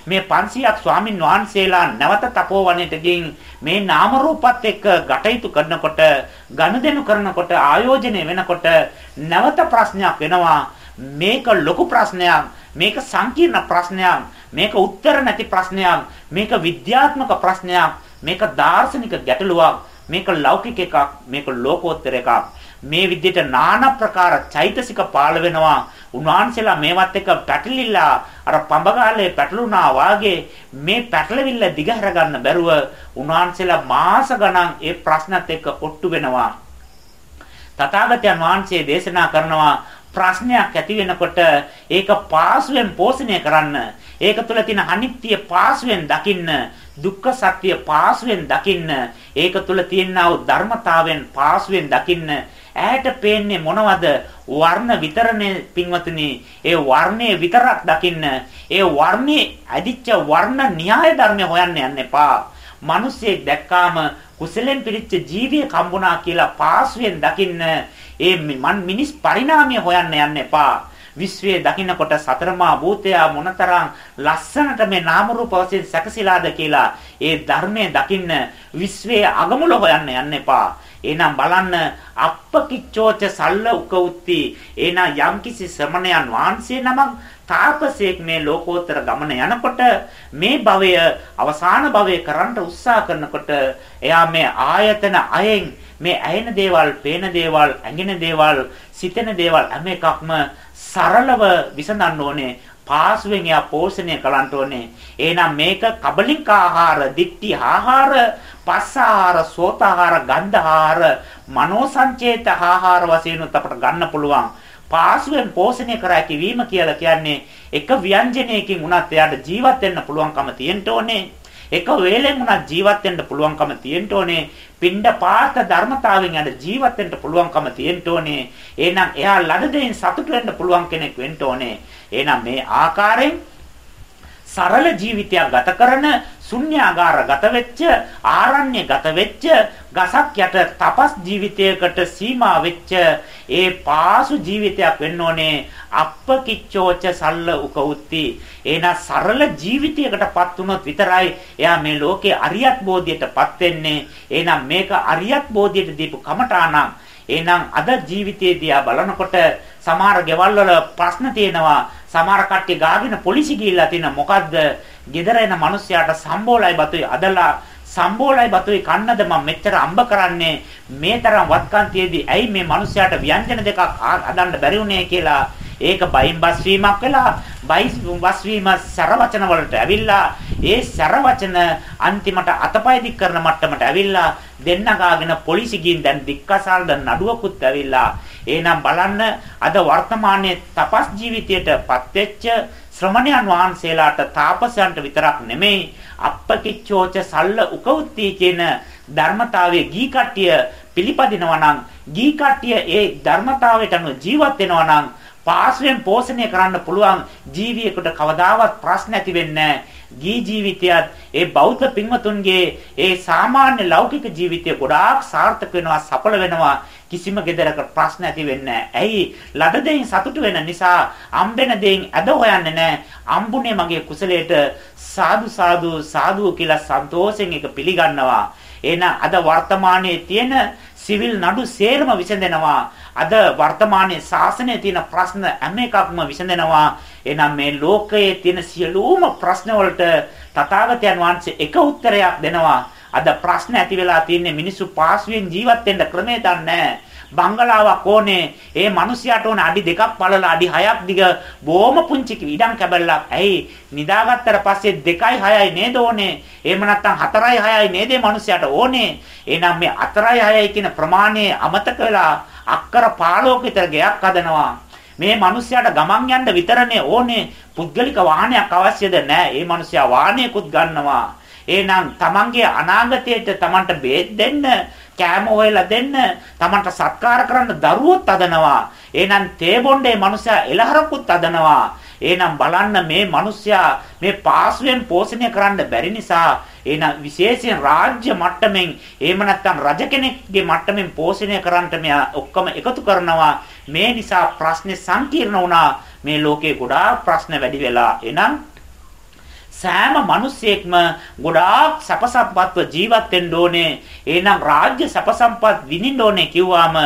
මේ 500ක් ස්වාමින් වහන්සේලා නැවත තපෝවනයට ගින් මේ නාම රූපත් එක්ක ගැටයුතු කරනකොට ගනුදෙනු කරනකොට ආයෝජනය වෙනකොට නැවත ප්‍රශ්නයක් වෙනවා. මේක ලොකු ප්‍රශ්නයක් මේක සංකීර්ණ ප්‍රශ්නයක් මේක උත්තර නැති ප්‍රශ්නයක් මේක විද්‍යාත්මක ප්‍රශ්නයක් මේක දාර්ශනික ගැටලුවක් මේක ලෞකික එකක් මේක ලෝකෝත්තර එකක්. මේ විදිහට নানা ප්‍රකාර චෛතසික පාළ වෙනවා උන්වහන්සේලා මේවත් එක්ක පැටලිලා අර පඹගාලේ පැටලුණා වාගේ මේ පැටලවිල්ල දිගහැර ගන්න බැරුව උන්වහන්සේලා මාස ගණන් ඒ ප්‍රශ්නත් එක්ක ඔට්ටු වෙනවා. තථාගතයන් වහන්සේ දේශනා කරනවා ප්‍රශ්නයක් ඇති වෙනකොට ඒක පාසුවෙන් පෝෂණය කරන්න ඒක තුළ තියෙන අනිත්‍ය පාසුවෙන් දකින්න දුක්ඛ සත්‍ය පාසුවෙන් දකින්න ඒක තුළ තියෙනා වූ ධර්මතාවෙන් පාසුවෙන් දකින්න ඇහැට පේන්නේ මොනවද? වර්ණ විතරනේ පින්වතුනි. ඒ වර්ණයේ විතරක් දකින්න. ඒ වර්ණේ ඇදිච්ච වර්ණ න්‍යාය ධර්ම හොයන්න යන්න එපා. මිනිස්සෙක් දැක්කාම කුසලෙන් පිරිච්ච ජීවිය කම්බුණා කියලා පාසුවෙන් දකින්න ඒ මිනිස් පරිණාමය හොයන්න යන්න එපා. විශ්වයේ දකින්නකොට සතරමා භූතයා මොනතරම් ලස්සනට මේ නාම රූප වශයෙන් සැකසීලාද කියලා ඒ ධර්මයේ දකින්න විශ්වයේ අගමුල හොයන්න යන්න එපා. එහෙනම් බලන්න අප්පකිච්චෝච සල්ල උකඋත්ති එහෙනම් යම්කිසි ශ්‍රමණයන් වහන්සේ නමක් තාපසයෙක් මේ ලෝකෝත්තර ගමන යනකොට මේ භවය අවසාන භවය කරන්න උත්සාහ කරනකොට එයා මේ ආයතන අයෙන් මේ ඇයෙන දේවල්, පේන දේවල්, ඇඟෙන දේවල්, සිතෙන දේවල් හැම එකක්ම සරලව විසඳන්න ඕනේ. පාසුවෙන් එයා පෝෂණය කරන්න ඕනේ. එහෙනම් මේක කබලින්ක ආහාර, දික්ටි ආහාර, පස්ස ආහාර, සෝත ආහාර, ගන්ධ ආහාර, මනෝ සංචේත ආහාර වශයෙන් අපට ගන්න පුළුවන්. පාසුවෙන් පෝෂණය කරා කිවීම කියලා කියන්නේ එක ව්‍යංජනයකින් උනත් එයාට ජීවත් වෙන්න පුළුවන්කම තියෙන්න ඕනේ. එක වේලෙන් උනත් ජීවත් වෙන්න පුළුවන්කම තියෙන්න ඕනේ. පින්ඩ පාත ධර්මතාවෙන් යන ජීවත් වෙන්න පුළුවන්කම තියෙන්න ඕනේ. එහෙනම් එයා ලද දෙයින් සතුට වෙන්න පුළුවන් කෙනෙක් වෙන්න ඕනේ. එහෙනම් මේ ආකාරයෙන් සරල ජීවිතයක් ගත කරන ශුන්‍යාගාර ගත වෙච්ච ආරණ්‍ය ගත වෙච්ච ගසක් යට තපස් ජීවිතයකට සීමා වෙච්ච ඒ පාසු ජීවිතයක් වෙන්න ඕනේ. අප්පකිච්චෝච සල්ල උකඋත්ති එන සරල ජීවිතයකටපත් වුණොත් විතරයි එයා මේ ලෝකේ අරියත් බෝධියටපත් වෙන්නේ. එහෙනම් මේක අරියත් බෝධියට දීපු කමඨාණන් එහෙනම් අද ජීවිතයේදී ආ බලනකොට සමහර ගෙවල් වල ප්‍රශ්න තියෙනවා. සමහර කට්ටිය ගාගෙන පොලිසි ගිහිල්ලා තියෙන මොකද්ද? ගෙදර එන මිනිස්සයාට සම්බෝලයි බතුයි අදලා සම්බෝලයි බතුයි කන්නද මම මෙච්චර අම්බ කරන්නේ? මේ තරම් වත්කන්තියේදී ඇයි මේ මිනිස්සයාට ව්‍යංජන දෙකක් හදන්න බැරි වුනේ කියලා? ඒක බයින් බස් වීමක් වෙලා බයිස් බස් වීම සරවචන වලට ඇවිල්ලා ඒ සරවචන අන්තිමට අතපය දික් කරන මට්ටමට ඇවිල්ලා දෙන්න ගාගෙන පොලිසි ගින් දැන් දික්කසාල් දැන් නඩුවකුත් ඇවිල්ලා එහෙනම් බලන්න අද වර්තමානයේ තපස් ජීවිතයටපත් වෙච්ච ශ්‍රමණයන් වහන්සේලාට තාපසයන්ට විතරක් නෙමෙයි අප්පකිච්චෝච සල්ල උකෞත්ති කියන ධර්මතාවයේ ගී කට්ටිය පිළිපදිනවා නම් ගී කට්ටිය ඒ ධර්මතාවයට අනුව ජීවත් වෙනවා නම් පාස්වෙන් පෝෂණය කරන්න පුළුවන් ජීවියෙකුට කවදාවත් ප්‍රශ්න ඇති වෙන්නේ ගී ජීවිතයත් ඒ බෞද්ධ පින්වතුන්ගේ ඒ සාමාන්‍ය ලෞකික ජීවිතය ගොඩාක් සාර්ථක වෙනවා සඵල වෙනවා කිසිම gedaraක ප්‍රශ්න ඇති වෙන්නේ ඇයි? ලද දෙයින් සතුටු වෙන නිසා අම්බෙන දෙයින් අද හොයන්නේ නැහැ. අම්බුනේ මගේ කුසලයට සාදු සාදු සාදු කියලා සන්තෝෂෙන් ඒක පිළිගන්නවා. එහෙනම් අද වර්තමානයේ තියෙන සිවිල් නඩු සේරම විසඳෙනවා. අද වර්තමානයේ ශාසනයේ තියෙන ප්‍රශ්න හැම එකක්ම විසඳෙනවා. එහෙනම් මේ ලෝකයේ තියෙන සියලුම ප්‍රශ්න වලට තථාගතයන් වහන්සේ එක උත්තරයක් දෙනවා. අද ප්‍රශ්න ඇති වෙලා තියෙන්නේ මිනිස්සු පාස්වෙන් ජීවත් වෙන්න ක්‍රමේ දන්නේ බංගලාවක් ඕනේ. ඒ මිනිහයාට ඕනේ අඩි දෙකක් පළල අඩි 6ක් දිග බොහොම පුංචි ඉඩම් කැබල්ලක්. ඇයි නිදාගත්තට පස්සේ 2යි 6යි නේද ඕනේ? එහෙම නැත්නම් 4යි 6යි නේද මේ මිනිහයාට ඕනේ? එහෙනම් මේ 4යි 6යි කියන ප්‍රමාණය අමතක වෙලා අක්කර 15ක විතර ගයක් හදනවා. මේ මිනිහයාට ගමන් යන්න විතරනේ ඕනේ. පුද්ගලික වාහනයක් අවශ්‍යද නැහැ. මේ මිනිහයා වාහනයකුත් ගන්නවා. එහෙනම් තමන්ගේ අනාගතයට තමන්ට බේත් දෙන්න, කෑම හොයලා දෙන්න, තමන්ට සත්කාර කරන්න දරුවොත් අදනවා. එහෙනම් තේ බොණ්ඩේ මනුස්සයා එලහරකුත් අදනවා. එහෙනම් බලන්න මේ මිනිස්සයා මේ පාස්වෙන් පෝෂණය කරන්න බැරි නිසා එහෙනම් විශේෂයෙන් රාජ්‍ය මට්ටමින් එහෙම නැත්නම් රජ කෙනෙක්ගේ මට්ටමින් පෝෂණය කරන්නට මෙයා ඔක්කොම එකතු කරනවා මේ නිසා ප්‍රශ්නේ සංකීර්ණ වුණා මේ ලෝකේ ගොඩාක් ප්‍රශ්න වැඩි වෙලා එහෙනම් සෑම මිනිසෙක්ම ගොඩාක් සැප සම්පත්ව ජීවත් වෙන්න ඕනේ. එහෙනම් රාජ්‍ය සැප සම්පත් විඳින්න ඕනේ කිව්වාම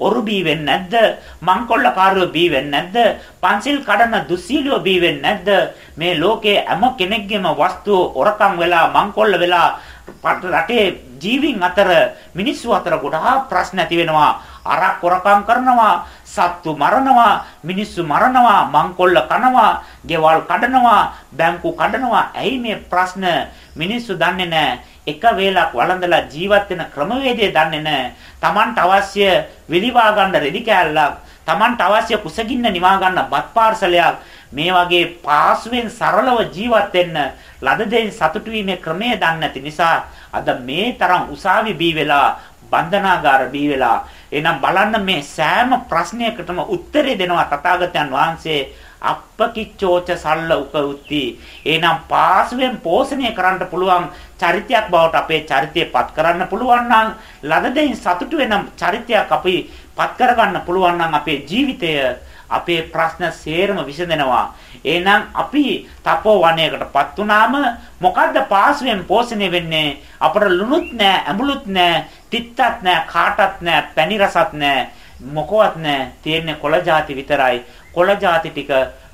ඔරු බී වෙන්නේ නැද්ද? මංකොල්ලකාරයෝ බී වෙන්නේ නැද්ද? පන්සිල් කඩන දුස්සීලියෝ බී වෙන්නේ නැද්ද? මේ ලෝකේ හැම කෙනෙක්ගේම වස්තුව ඔරකම් වෙලා මංකොල්ල වෙලා රටේ ජීවීන් අතර මිනිස්සු අතර ගොඩාක් ප්‍රශ්න ඇති වෙනවා. අරක් කොරකම් කරනවා සත්තු මරනවා මිනිස්සු මරනවා මංකොල්ල කනවා ගෙවල් කඩනවා බැංකු කඩනවා. ඇයි මේ ප්‍රශ්න? මිනිස්සු දන්නේ නැහැ එක වේලක් වළඳලා ජීවත් වෙන ක්‍රමවේදය දන්නේ නැහැ Tamanට අවශ්‍ය විලිවා ගන්න රෙදි කෑල්ලක් Tamanට අවශ්‍ය කුසගින්න නිවා ගන්න බත් පාර්සලයක් මේ වගේ පාසුවෙන් සරලව ජීවත් වෙන්න ලද දෙයින් සතුටු වීමේ ක්‍රමය දන්නේ නැති නිසා අද මේ තරම් උසාවි බී වෙලා බන්ධනාගාර බී වෙලා එහෙනම් බලන්න මේ සෑම ප්‍රශ්නයකටම උත්තරේ දෙනවා තථාගතයන් වහන්සේ අප්පකිච්චෝච සල්ල උකඋත්ති එහෙනම් පාසුවෙන් පෝෂණය කරන්න පුළුවන් චරිතයක් බවට අපේ චරිතය පත් කරන්න පුළුවන් නම් ලද දෙයින් සතුටු වෙන චරිතයක් අපි පත් කරගන්න පුළුවන් නම් අපේ ජීවිතය අපේ ප්‍රශ්න සේරම විසඳෙනවා. එහෙනම් අපි තපෝ වණයකටපත් වුණාම මොකද්ද පාසුවෙන් පෝෂණය වෙන්නේ? අපට ලුණුත් නෑ, ඇඹුලුත් නෑ, තිත්තත් නෑ, කාටත් නෑ, පැණි රසත් නෑ, මොකවත් නෑ. තියෙන්නේ කොළ જાති විතරයි. කොළ જાති ටික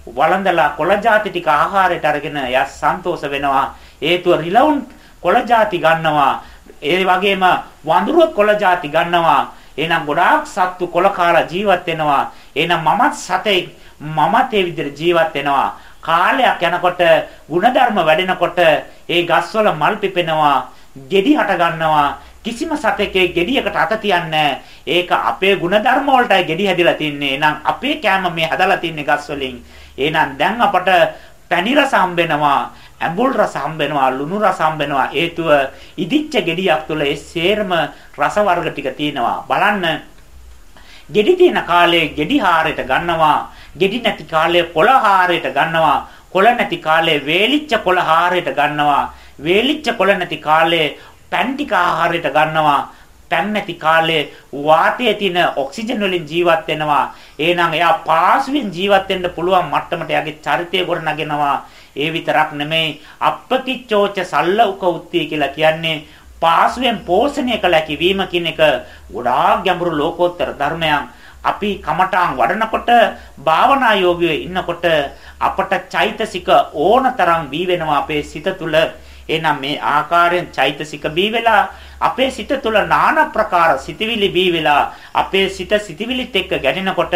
වළඳලා කොළ જાති ටික ආහාරයට අරගෙන එයා සන්තෝෂ වෙනවා. හේතුව රිලවුන් කොළ જાති ගන්නවා. ඒ වගේම වඳුර කොළ જાති ගන්නවා. එහෙනම් ගොඩාක් සත්තු කොළ කාලා ජීවත් වෙනවා. එහෙනම් මමත් සතෙක් මමත් ඒ විදිහට ජීවත් වෙනවා. කාලයක් යනකොට ಗುಣධර්ම වැඩෙනකොට ඒ ගස්වල මල් පිපෙනවා, ගෙඩි හට ගන්නවා. කිසිම සතෙකේ ගෙඩියකට අත තියන්නේ ඒක අපේ ಗುಣධර්ම වලටයි ගෙඩි හැදිලා තින්නේ. එහෙනම් අපේ කෑම මේ හදලා තින්නේ ගස් වලින්. එහෙනම් දැන් අපට පැණි රස හම්බෙනවා, ඇඹුල් රස හම්බෙනවා, ලුණු රස හම්බෙනවා. හේතුව ඉදිච්ච ගෙඩියක් තුළ ඒ සේරම රස වර්ග ටික තියෙනවා. බලන්න ගෙඩි තියෙන කාලේ ගෙඩි හාරයට ගන්නවා ගෙඩි නැති කාලේ කොළ හාරයට ගන්නවා. කොළ නැති කාලේ වේලිච්ච කොළ හාරයට ගන්නවා. වේලිච්ච කොළ නැති කාලේ පැන් ටික ආහාරයට ගන්නවා. පැන් නැති කාලේ වාතයේ තියෙන ඔක්සිජන් වලින් ජීවත් වෙනවා. එහෙනම් එයා පාසුවෙන් ජීවත් වෙන්න පුළුවන් මට්ටමට එයාගේ චරිතය ගොඩ නගෙනවා ඒ විතරක් නෙමෙයි අප්පකිච්චෝච සල්ල උක උත්ති කියලා කියන්නේ පාසුවෙන් පෝෂණය කළ හැකි වීම කියන එක ගොඩාක් ගැඹුරු ලෝකෝත්තර ධර්මයක්. අපි කමඨාන් වඩනකොට භාවනා යෝගියෝ ඉන්නකොට අපට චෛතසික ඕනතරම් වී වෙනවා අපේ සිත තුළ. එහෙනම් මේ ආකාරයෙන් චෛතසික බී වෙලා අපේ සිත තුළ নানা ප්‍රකාර සිතිවිලි බී වෙලා අපේ සිත සිතිවිලිත් එක්ක ගැටෙනකොට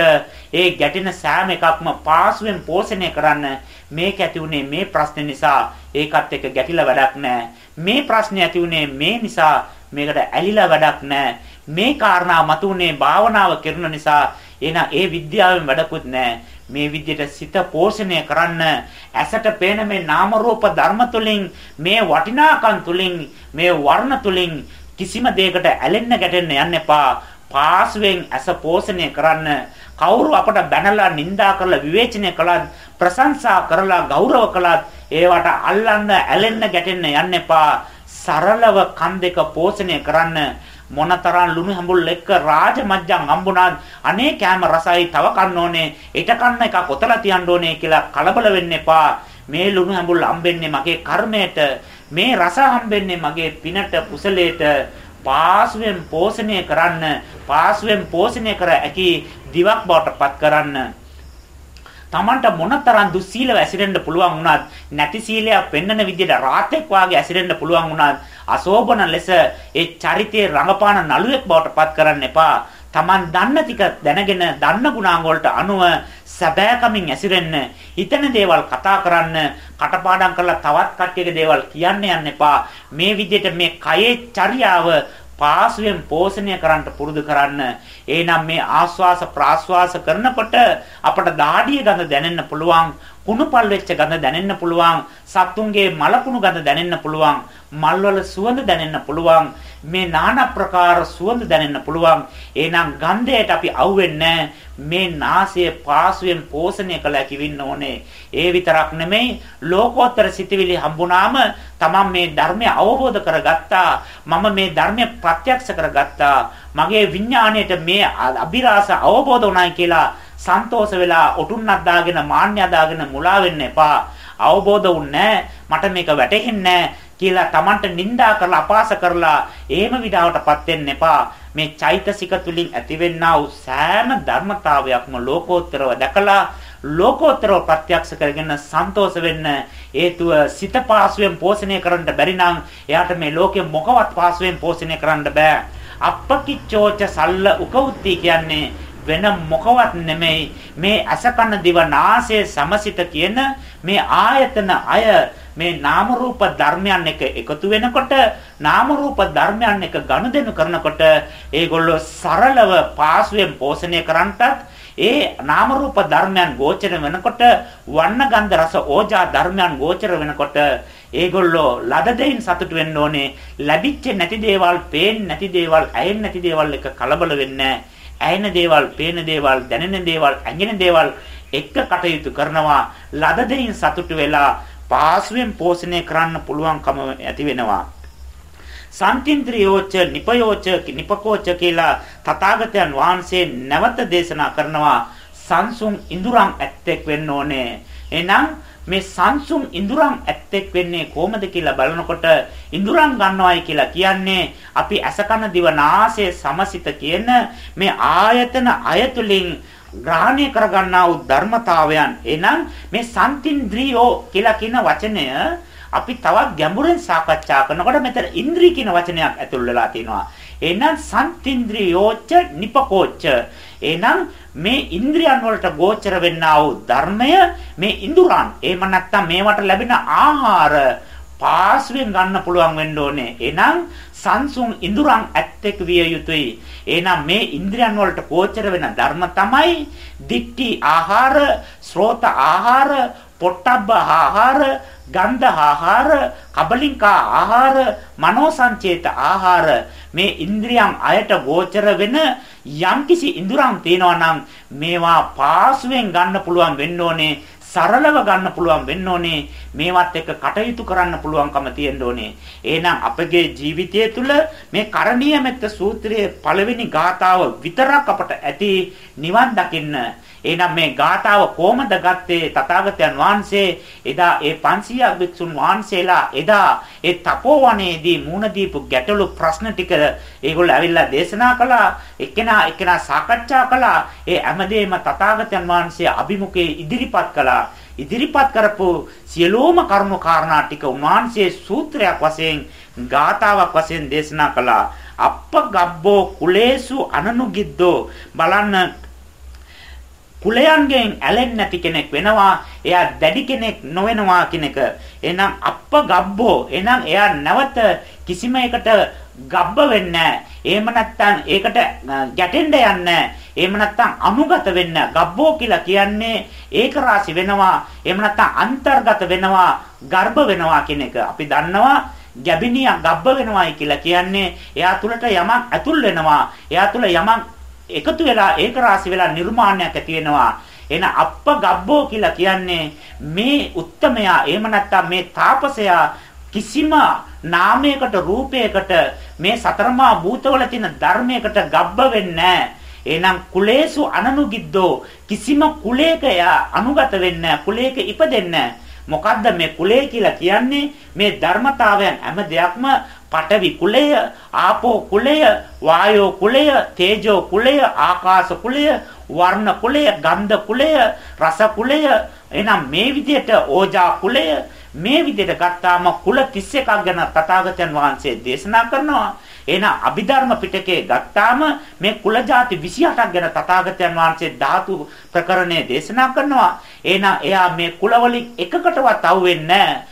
ඒ ගැටෙන සෑම එකක්ම පාසුවෙන් පෝෂණය කරන්න මේක ඇති උනේ මේ ප්‍රශ්නේ නිසා. ඒකත් එක්ක ගැටිලා වැඩක් නැහැ මේ ප්‍රශ්නේ ඇති උනේ මේ නිසා. මේකට ඇලිලා වැඩක් නැහැ මේ කාරණා මතුනේ භාවනාව කරන නිසා. එහෙනම් ඒ විද්‍යාවෙන් වැඩකුත් නැහැ මේ විදිහට සිත පෝෂණය කරන්න ඇසට පේන මේ නාම රූප ධර්ම තුලින් මේ වටිනාකම් තුලින් මේ වර්ණ තුලින් කිසිම දෙයකට ඇලෙන්න ගැටෙන්න යන්න එපා. පාස්වෙන් ඇස පෝෂණය කරන්න. කවුරු අපට බැනලා නිඳා කරලා විවේචනය කළත් ප්‍රශංසා කරලා ගෞරව කළත් ඒවට අල්ලන්න ඇලෙන්න ගැටෙන්න යන්න එපා. සරලව කන් දෙක පෝෂණය කරන්න. මොනතරම් ලුණු හැඹුල් එක්ක රාජමජ්ජන් හම්බුණාත් අනේ කෑම රසයි තව කන්න ඕනේ. ඊට කන්න එක කොතලා තියන්න ඕනේ කියලා කලබල වෙන්න එපා. මේ ලුණු හැඹුල් හම්බෙන්නේ මගේ කර්මයට. මේ රස හම්බෙන්නේ මගේ පිනට කුසලයට. පාසුවෙන් පෝෂණය කරන්න පාසුවෙන් පෝෂණය කර ඇකි දිවක් බවට පත් කරන්න. Tamanට මොනතරම් දුස්සීලව ඇසිරෙන්න පුළුවන් වුණත් නැති සීලයක් පෙන්වන විදිහට රාතෙක් වාගේ ඇසිරෙන්න පුළුවන් වුණත් අශෝභන ලෙස ඒ චරිතයේ රඟපාන නළුවෙක් බවට පත් කරන්න එපා. Taman දන්න ටික දැනගෙන දන්න ගුණාංග වලට අනුව සැබෑකමින් ඇසිරෙන්න හිතන දේවල් කතා කරන්න කටපාඩම් කරලා තවත් කට්ටියගේ දේවල් කියන්න යන්න එපා මේ විදිහට මේ කයේ චර්යාව පාසුවෙන් පෝෂණය කරන්න පුරුදු කරන්න. එහෙනම් මේ ආස්වාස ප්‍රාස්වාස කරනකොට අපට දාඩිය ගඳ දැනෙන්න පුළුවන්. කුණුපල් වෙච්ච ගඳ දැනෙන්න පුළුවන්. සත්තුන්ගේ මලකුණු ගඳ දැනෙන්න පුළුවන්. මල්වල සුවඳ දැනෙන්න පුළුවන්. මේ নানা ප්‍රකාර සුවඳ දැනෙන්න පුළුවන්. එහෙනම් ගන්ධයට අපි අහුවෙන්නේ මේ නාසය පාසුවෙන් පෝෂණය කළ හැකි වෙන්න ඕනේ. ඒ විතරක් නෙමෙයි ලෝකෝත්තර සිතිවිලි හම්බුනාම තමන් මේ ධර්මය අවබෝධ කරගත්තා. මම මේ ධර්මය ප්‍රත්‍යක්ෂ කරගත්තා. මගේ විඥාණයට මේ අභිරහස අවබෝධ වුණායි කියලා සන්තෝෂ වෙලා ඔටුන්නක් දාගෙන මාන්නය දාගෙන මුලා වෙන්න එපා. අවබෝධ වුන්නේ මට මේක වැටහෙන්නේ කියලා Tamanට නිඳා කරලා අපාස කරලා එහෙම විඩාවටපත් වෙන්න එපා. මේ චෛතසික තුලින් ඇතිවෙනා වූ සෑම ධර්මතාවයක්ම ලෝකෝත්තරව දැකලා ලෝකෝත්තරව ප්‍රත්‍යක්ෂ කරගෙන සන්තෝෂ වෙන්න හේතුව සිත පාසුවෙන් පෝෂණය කරන්න බැරි නම් එයාට මේ ලෝකෙ මොකවත් පාසුවෙන් පෝෂණය කරන්න බෑ. අප්පකිච්චෝච සල්ල උකෞත්ති කියන්නේ වෙන මොකවත් නෙමෙයි. මේ අසකන දිව නාසය සමසිත කියන මේ ආයතන අය මේ නාම රූප ධර්මයන් එක එකතු වෙනකොට නාම රූප ධර්මයන් එක ගනුදෙනු කරනකොට ඒගොල්ලෝ සරලව පාසුවෙන් පෝෂණය කරන්නටත් ඒ නාම රූප ධර්මයන් ගෝචර වෙනකොට වර්ණ ගන්ධ රස ඕජා ධර්මයන් ගෝචර වෙනකොට ඒගොල්ලෝ ලද දෙයින් සතුටු වෙන්න ඕනේ. ලැබිච්ච නැති දේවල් පේන්නේ නැති දේවල් ඇයෙන්නේ නැති දේවල් එක කලබල වෙන්නේ ඇයෙන දේවල්, පේන දේවල්, දැනෙන දේවල්, ඇඟෙන දේවල් එක්ක කටයුතු කරනවා. ලද දෙයින් සතුටු වෙලා පාසුවෙන් පෝෂණය කරන්න පුළුවන්කම ඇති වෙනවා. සම්තින්ද්‍රියෝච නිපයෝච නිපකෝච කියලා තථාගතයන් වහන්සේ නැවත දේශනා කරනවා. සංසුන් ඉඳුරන් ඇත්තෙක් වෙන්න ඕනේ. එහෙනම් මේ සංසුන් ඉඳුරන් ඇත්තෙක් වෙන්නේ කොහොමද කියලා බලනකොට ඉඳුරන් ගන්නවයි කියලා කියන්නේ අපි අසකන දිව නාසය සමසිත කියන මේ ආයතන අයතුලින් ග්‍රහණය කරගන්නා වූ ධර්මතාවයන් එනම් මේ සම්තින්ද්‍රියෝ කියලා කියන වචනය අපි තවත් ගැඹුරින් සාකච්ඡා කරනකොට මෙතන ඉන්ද්‍රිය කියන වචනයක් ඇතුල් වෙලා තියෙනවා. එහෙනම් සම්තින්ද්‍රියෝච්ච නිපකෝච්ච. එහෙනම් මේ ඉන්ද්‍රියන් වලට ගෝචර වෙන්නා වූ ධර්මය මේ ඉඳුරන්. එහෙම නැත්නම් මේවට ලැබෙන ආහාර පාස්වෙන් ගන්න පුළුවන් වෙන්න ඕනේ. එහෙනම් සංසුන් ඉඳුරන් ඇත්තෙක් විය යුතුයි. එහෙනම් මේ ඉන්ද්‍රියන් වලට ගෝචර වෙන ධර්ම තමයි දික්ටි ආහාර, ශ්‍රෝත ආහාර, පොට්ටබ්බ ආහාර, ගන්ධ ආහාර, කබලින්කා ආහාර, මනෝ සංචේත ආහාර. මේ ඉන්ද්‍රියන් අයට ගෝචර වෙන යම්කිසි ඉඳුරන් තියෙනවා නම් මේවා පාසුවෙන් ගන්න පුළුවන් වෙන්න ඕනේ සරලව ගන්න පුළුවන් වෙන්න ඕනේ මේවත් එක්ක කටයුතු කරන්න පුළුවන්කම තියෙන්න ඕනේ. එහෙනම් අපගේ ජීවිතය තුළ මේ කරණීය මෙත්ත සූත්‍රයේ පළවෙනි ගාතාව විතරක් අපට ඇති නිවන් දකින්න එහෙනම් මේ ගාතාව කොහොමද ගත්තේ? තථාගතයන් වහන්සේ එදා ඒ 500ක් භික්ෂුන් වහන්සේලා එදා ඒ තපෝවනයේදී මූණ දීපු ගැටලු ප්‍රශ්න ටික ඒගොල්ලෝ ඇවිල්ලා දේශනා කළා. එක්කෙනා එක්කෙනා සාකච්ඡා කළා. ඒ හැමදේම තථාගතයන් වහන්සේ අභිමුඛයේ ඉදිරිපත් කළා. ඉදිරිපත් කරපු සියලුම කරුණු කාරණා ටික උන්වහන්සේ සූත්‍රයක් වශයෙන් ගාතාවක් වශයෙන් දේශනා කළා. අප්ප ගබ්බෝ කුලේසු අනනුගිද්දෝ. බලන්න කුලයන්ගෙන් ඇලෙන්නේ නැති කෙනෙක් වෙනවා. එයා දැඩි කෙනෙක් නොවෙනවා කියන එක. එහෙනම් අප්ප ගබ්බෝ. එහෙනම් එයා නැවත කිසිම එකට ගබ්බ වෙන්නේ එහෙම නැත්නම් ඒකට ගැටෙන්න යන්නේ එහෙම නැත්නම් අනුගත වෙන්න ගබ්බෝ කියලා කියන්නේ ඒක රාශි වෙනවා. එහෙම නැත්නම් අන්තර්ගත වෙනවා, ගර්භ වෙනවා කියන එක. අපි දන්නවා ගැබිනියා ගබ්බ වෙනවායි කියලා කියන්නේ එයා තුලට යමක් ඇතුල් වෙනවා. එයා තුල යමක් එකතු වෙලා ඒක රාශි වෙලා නිර්මාණයක් ඇති වෙනවා. එන අප්ප ගබ්බෝ කියලා කියන්නේ මේ උත්තමයා එහෙම නැත්නම් මේ තාපසයා කිසිම නාමයකට රූපයකට මේ සතරමා භූතවල තියෙන ධර්මයකට ගබ්බ වෙන්නේ එහෙනම් කුලේසු අනනුගිද්දෝ කිසිම කුලයක අනුගත වෙන්නේ කුලයක ඉපදෙන්නේ මොකද්ද මේ කුලය කියලා කියන්නේ මේ ධර්මතාවයන් හැම දෙයක්ම පඨවි කුලය, ආපෝ කුලය, වායෝ කුලය, තේජෝ කුලය, ආකාශ කුලය, වර්ණ කුලය, ගන්ධ කුලය, රස කුලය. එහෙනම් මේ විදිහට ඕජා කුලය මේ විදිහට ගත්තාම කුල 31ක් ගැන තථාගතයන් වහන්සේ දේශනා කරනවා. එහෙනම් අභිධර්ම පිටකේ ගත්තාම මේ කුල જાති 28ක් ගැන තථාගතයන් වහන්සේ ධාතු ප්‍රකරණයේ දේශනා කරනවා. එහෙනම් එයා මේ කුල වලින් එකකටවත් අවුෙන්නේ නැහැ.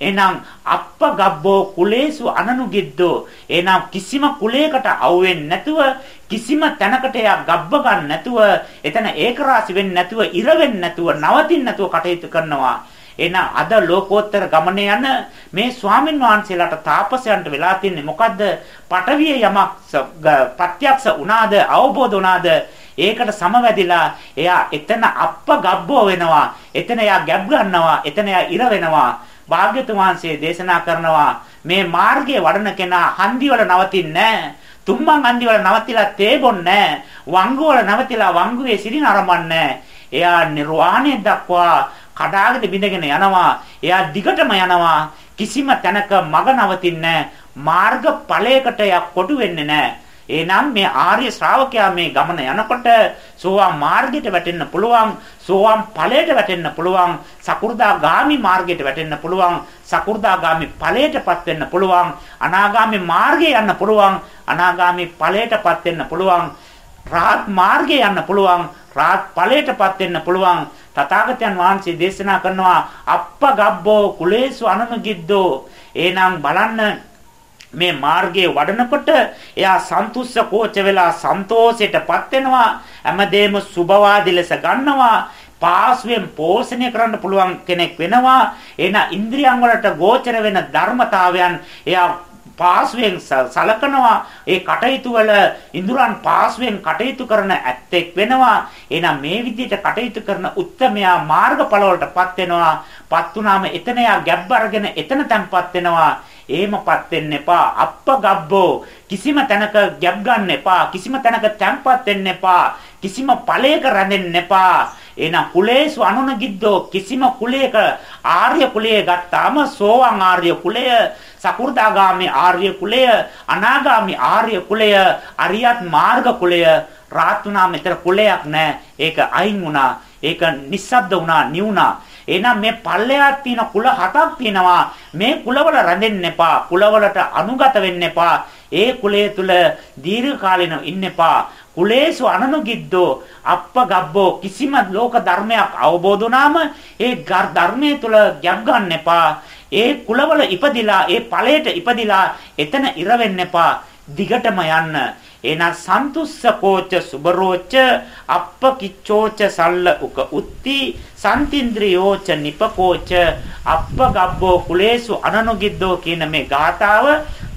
එහෙනම් අප්ප ගබ්බෝ කුලේසු අනනුගිද්දෝ එහෙනම් කිසිම කුලයකට අවුෙන්නේ නැතුව කිසිම තැනකට යා ගබ්බ ගන්න නැතුව එතන ඒකරාශි වෙන්නේ නැතුව ඉර වෙන්නේ නැතුව නවතින්න නැතුව කටයුතු කරනවා එහෙනම් අද ලෝකෝත්තර ගමනේ යන මේ ස්වාමින් වහන්සේලාට තාපසයන්ට වෙලා තින්නේ මොකද්ද? පටවිය යමක් ප්‍රත්‍යක්ෂ වුණාද අවබෝධ වුණාද ඒකට සමවැදිලා එයා එතන අප්ප ගබ්බෝ වෙනවා. එතන එයා ගැබ් ගන්නවා. එතන එයා ඉර වෙනවා. භාග්‍යතුන් වහන්සේ දේශනා කරනවා මේ මාර්ගයේ වඩන කෙනා හන්දි වල නවතින්නේ තුම්මන් හන්දි වල නවතිලා තේ බොන්නේ වංගු වල නවතිලා වංගුවේ සිරින ආරම්භන්නේ එයා නිර්වාණය දක්වා කඩාගෙන බිඳගෙන යනවා. එයා දිගටම යනවා. කිසිම තැනක මග නවතින්නේ මාර්ග ඵලයකට යක් කොටු වෙන්නේ නැහැ. එහෙනම් මේ ආර්ය ශ්‍රාවකයා මේ ගමන යනකොට සෝවාන් මාර්ගයට වැටෙන්න පුළුවන් සෝවාන් ඵලයට වැටෙන්න පුළුවන් සකු르දාගාමි මාර්ගයට වැටෙන්න පුළුවන් සකු르දාගාමි ඵලයටපත් වෙන්න පුළුවන් අනාගාමි මාර්ගයේ යන්න පුළුවන් අනාගාමි ඵලයටපත් වෙන්න පුළුවන්. රාත් මාර්ගයේ යන්න පුළුවන් රාත් ඵලයටපත් වෙන්න පුළුවන්. තථාගතයන් වහන්සේ දේශනා කරනවා අප්ප ගබ්බෝ කුලේසු අනනුගිද්දෝ. එහෙනම් බලන්න මේ මාර්ගයේ වඩනකොට එයා සන්තුෂ්ස කෝච වෙලා සන්තෝෂයටපත් වෙනවා. හැමදේම සුභවාදී ලෙස ගන්නවා. පාස්වෙන් පෝෂණය කරන්න පුළුවන් කෙනෙක් වෙනවා. එන ඉන්ද්‍රියන් වලට ගෝචර වෙන ධර්මතාවයන් එයා පාස්වෙන් සලකනවා. ඒ කටයුතු වල ඉඳුරන් පාස්වෙන් කටයුතු කරන ඇත්තෙක් වෙනවා. එහෙනම් මේ විදිහට කටයුතු කරන උත්තමයා මාර්ගඵල වලටපත් වෙනවා. පත් වුනාම එතන යා ගැබ් අරගෙන එතන තැම්පත් වෙනවා. එහෙමපත් වෙන්න එපා. අප්ප ගබ්බෝ. කිසිම තැනක ගැබ් ගන්න එපා. කිසිම තැනක තැම්පත් වෙන්න එපා. කිසිම ඵලයක රැඳෙන්න එපා. එහෙනම් කුලේසු අනුනගිද්දෝ කිසිම කුලයක ආර්ය කුලයේ ගත්තාම සෝවාන් ආර්ය කුලය සකු르දාගාමි ආර්ය කුලය අනාගාමි ආර්ය කුලය අරියත් මාර්ග කුලය රාත් වුණා මෙතන කුලයක් නැහැ ඒක අයින් වුණා ඒක නිස්සබ්ද වුණා නිවුණා එහෙනම් මේ පල්ලයක් තියෙන කුල හතක් තියෙනවා. මේ කුලවල රැඳෙන්න එපා. කුලවලට අනුගත වෙන්න එපා. ඒ කුලය තුල දීර්ඝ කාලිනව ඉන්න එපා. කුලේසු අනනුගිද්දෝ අප්ප ගබ්බෝ කිසිම ලෝක ධර්මයක් අවබෝධ වුණාම ඒ ධර්මයේ තුල ගැබ් ගන්න එපා. ඒ කුලවල ඉපදිලා ඒ ඵලයට ඉපදිලා එතන ඉර වෙන්න එපා. දිගටම යන්න. එන සන්තුස්ස කෝච සුබරෝච අප්ප කිච්චෝච සල්ල උක උත්ති සන්තින්ද්‍රියෝච නිපකෝච අප්ප ගබ්බෝ කුලේසු අනනුගිද්දෝ කියන මේ ගාතාව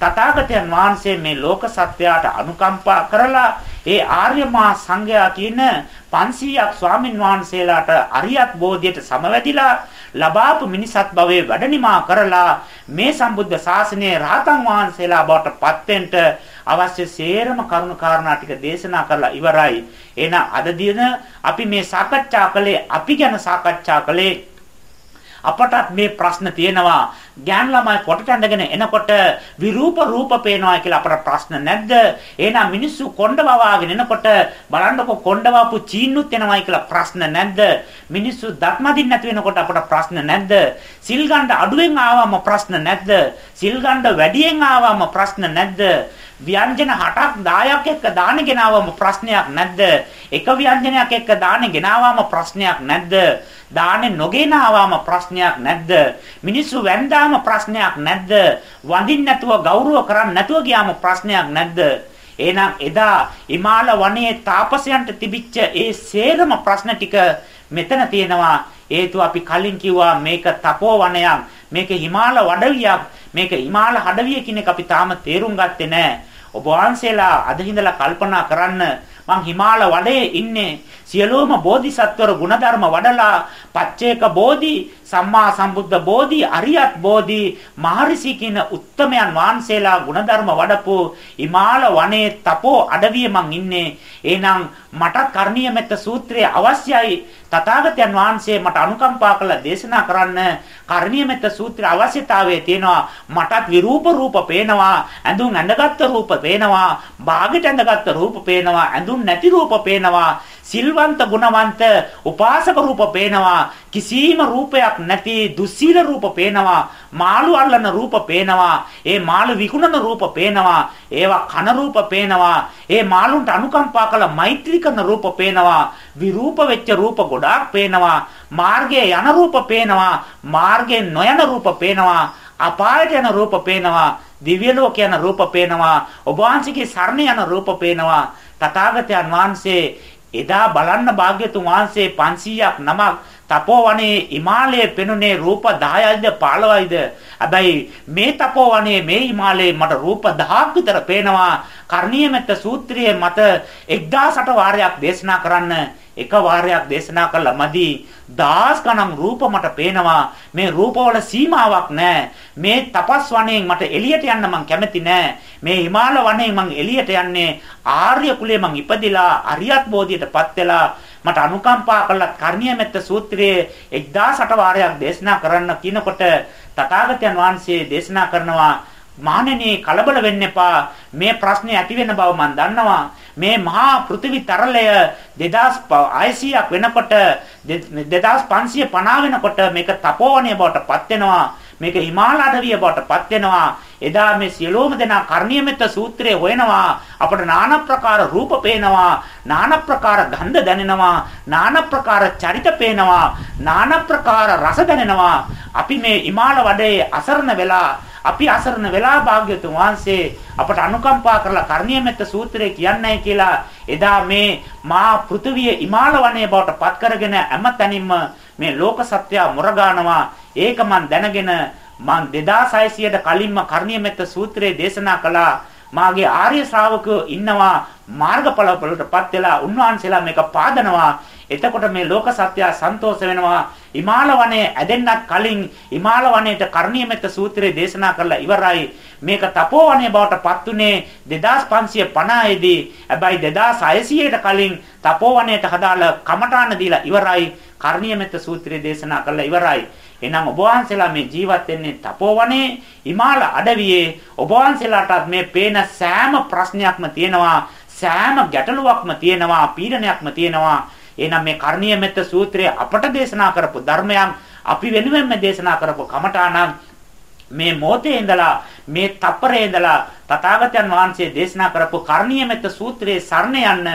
තථාගතයන් වහන්සේ මේ ලෝක සත්‍යයට අනුකම්පා කරලා ඒ ආර්ය මහා සංඝයා කියන 500ක් ස්වාමින් වහන්සේලාට අරියත් බෝධියට සමවැදිලා ලබාපු මිනිසත් භවයේ වැඩනිමා කරලා මේ සම්බුද්ධ ශාසනයේ රහතන් වහන්සේලා බවට පත්වෙන්න අවශ්‍ය සේරම කරුණු කාරණා ටික දේශනා කරලා ඉවරයි. එහෙනම් අද දින අපි මේ සාකච්ඡා කළේ අපි ගැන සාකච්ඡා කළේ අපටත් මේ ප්‍රශ්න තියෙනවා. ගෑන් ළමයි පොටට ඇඳගෙන එනකොට විරූප රූප පේනවා කියලා අපට ප්‍රශ්න නැද්ද? එහෙනම් මිනිස්සු කොණ්ඩ වවාගෙන එනකොට බලන්නකො කොණ්ඩ වපු චීනුත් එනවයි කියලා ප්‍රශ්න නැද්ද? මිනිස්සු දත්මදින් නැති වෙනකොට අපට ප්‍රශ්න නැද්ද? සිල් ගන්න අඩුවෙන් ආවම ප්‍රශ්න නැද්ද? සිල් ගන්න වැඩියෙන් ආවම ප්‍රශ්න නැද්ද? ව්‍යංජන 8ක් 10ක් එක්ක දාන ගෙනාවම ප්‍රශ්නයක් නැද්ද? එක ව්‍යංජනයක් එක්ක දාන ගෙනාවම ප්‍රශ්නයක් නැද්ද? දාන්නේ නොගෙනාවම ප්‍රශ්නයක් නැද්ද? මිනිස්සු වැන්දාම ප්‍රශ්නයක් නැද්ද? වඳින්න නැතුව ගෞරව කරන්න නැතුව ගියාම ප්‍රශ්නයක් නැද්ද? එහෙනම් එදා හිමාල වනයේ තාපසයන්ට තිබිච්ච ඒ සේරම ප්‍රශ්න ටික මෙතන තියෙනවා. හේතුව අපි කලින් කිව්වා මේක තපෝ වනයක්, මේක හිමාල වඩවියක්, මේක හිමාල හඩවිය කියන එක අපි තාම තේරුම් ගත්තේ නැහැ. ඔබ වහන්සේලා අද හිඳලා කල්පනා කරන්න මං හිමාල වඩේ ඉන්නේ සියලුම බෝධිසත්වර ගුණධර්ම වඩලා පච්චේක බෝධි සම්මා සම්බුද්ධ බෝධි අරියත් බෝධි මහරිසි කියන උත්තමයන් වහන්සේලා ගුණධර්ම වඩපු හිමාල වනයේ තපෝ අඩවියේ මං ඉන්නේ. එහෙනම් මට කර්ණීය මෙත්ත සූත්‍රය අවශ්‍යයි. තථාගතයන් වහන්සේ මට අනුකම්පා කළා දේශනා කරන්න කර්ණීය මෙත්ත සූත්‍ර අවශ්‍යතාවය තියෙනවා. මටත් විරූප රූප පේනවා ඇඳුම් ඇඳගත්තු රූප පේනවා බාගෙට ඇඳගත්තු රූප පේනවා ඇඳුම් නැති රූප පේනවා. සිල්වන්ත ගුණවන්ත උපාසක රූප පේනවා කිසිම රූපයක් නැති දුස්සීල රූප පේනවා මාළු අල්ලන රූප පේනවා ඒ මාළු විකුණන රූප පේනවා ඒවා කන රූප පේනවා ඒ මාළුන්ට අනුකම්පා කළ මෛත්‍රී කරන රූප පේනවා විරූප වෙච්ච රූප ගොඩාක් පේනවා මාර්ගයේ යන රූප පේනවා මාර්ගයෙන් නොයන රූප පේනවා අපායට යන රූප පේනවා දිව්‍ය ලෝක යන රූප පේනවා ඔබ වහන්සේගේ සරණ යන රූප පේනවා තථාගතයන් වහන්සේ එදා බලන්න භාග්‍යතුන් වහන්සේ 500ක් නමක් තපෝවනේ හිමාලයේ පෙනුනේ රූප 10යිද 15යිද හැබැයි මේ තපෝවනේ මේ හිමාලයේ මට රූප 1000ක් විතර පේනවා. කර්ණීය මෙත්ත සූත්‍රයේ මත 1008 වාරයක් දේශනා කරන්න එක වාරයක් දේශනා කළා මදි. දහස් ගණන් රූප මට පේනවා. මේ රූපවල සීමාවක් නැහැ මේ තපස් වණයෙන් මට එළියට යන්න මං කැමති නැහැ මේ හිමාල වණයෙන් මං එළියට යන්නේ ආර්ය කුලයේ මං ඉපදිලා අරියත් බෝධියටපත් වෙලා මට අනුකම්පා කළත් කර්ණීය මෙත්ත සූත්‍රයේ 1008 වාරයක් දේශනා කරන්න කියනකොට තථාගතයන් වහන්සේ දේශනා කරනවා මහණෙනි කලබල වෙන්න එපා. මේ ප්‍රශ්නේ ඇති වෙන බව මම දන්නවා. මේ මහා පෘථිවි තරලය 2600ක් වෙනකොට 2550 වෙනකොට මේක තපෝවණය බවට පත් වෙනවා. මේක හිමාල අඩවිය බවට පත් වෙනවා එදා මේ සියලෝම දෙනා කර්ණීයමෙත සූත්‍රය හොයනවා අපට নানা ප්‍රකාර රූප පේනවා নানা ප්‍රකාර ගන්ධ දැනෙනවා নানা ප්‍රකාර චරිත පේනවා নানা ප්‍රකාර රස දැනෙනවා අපි මේ හිමාල වඩේ අසරණ වෙලා අපි අසරණ වෙලා භාග්‍යතුන් වහන්සේ අපට අනුකම්පා කරලා කර්ණීයමෙත්ත සූත්‍රය කියන්නයි කියලා එදා මේ මා පෘථුවිය ඉමාල වනයේ බවට පත් කරගෙන හැමතැනින්ම මේ ලෝක සත්‍ය මුරගානවා. ඒක මන් දැනගෙන මං 2600ට කලින්ම කර්ණියමෙත්ත සූත්‍රයේ දේශනා කළා. මාගේ ආර්ය ශ්‍රාවකයෝ ඉන්නවා මාර්ගඵල වලටපත් වෙලා උන්වහන්සේලා මේක පාදනවා. එතකොට මේ ලෝක සත්‍යය සන්තෝෂ වෙනවා. හිමාල වනයේ ඇදෙන්නත් කලින් හිමාල වනයේට කර්ණීයමෙත්ත සූත්‍රය දේශනා කරලා ඉවරයි. මේක තපෝවනයේ බවට පත් උනේ 2550 දී. හැබැයි 2600ට කලින් තපෝවනයේට හදාලා කමඨාන දීලා ඉවරයි. කර්ණීයමෙත්ත සූත්‍රය දේශනා කරලා ඉවරයි. එහෙනම් ඔබ වහන්සේලා මේ ජීවත් වෙන්නේ තපෝවනයේ හිමාල අඩවියේ. ඔබ වහන්සේලාටත් මේ පේන සෑම ප්‍රශ්නයක්ම තියෙනවා. සෑම ගැටලුවක්ම තියෙනවා. පීඩනයක්ම තියෙනවා. එහෙනම් මේ කරණීය මෙත්ත සූත්‍රය අපට දේශනා කරපු ධර්මයන් අපි වෙනුවෙන්ම දේශනා කරපු කමඨාණන් මේ මොහොතේ ඉඳලා මේ තප්පරේ ඉඳලා තථාගතයන් වහන්සේ දේශනා කරපු කරණීය මෙත්ත සූත්‍රයේ සරණ යන්න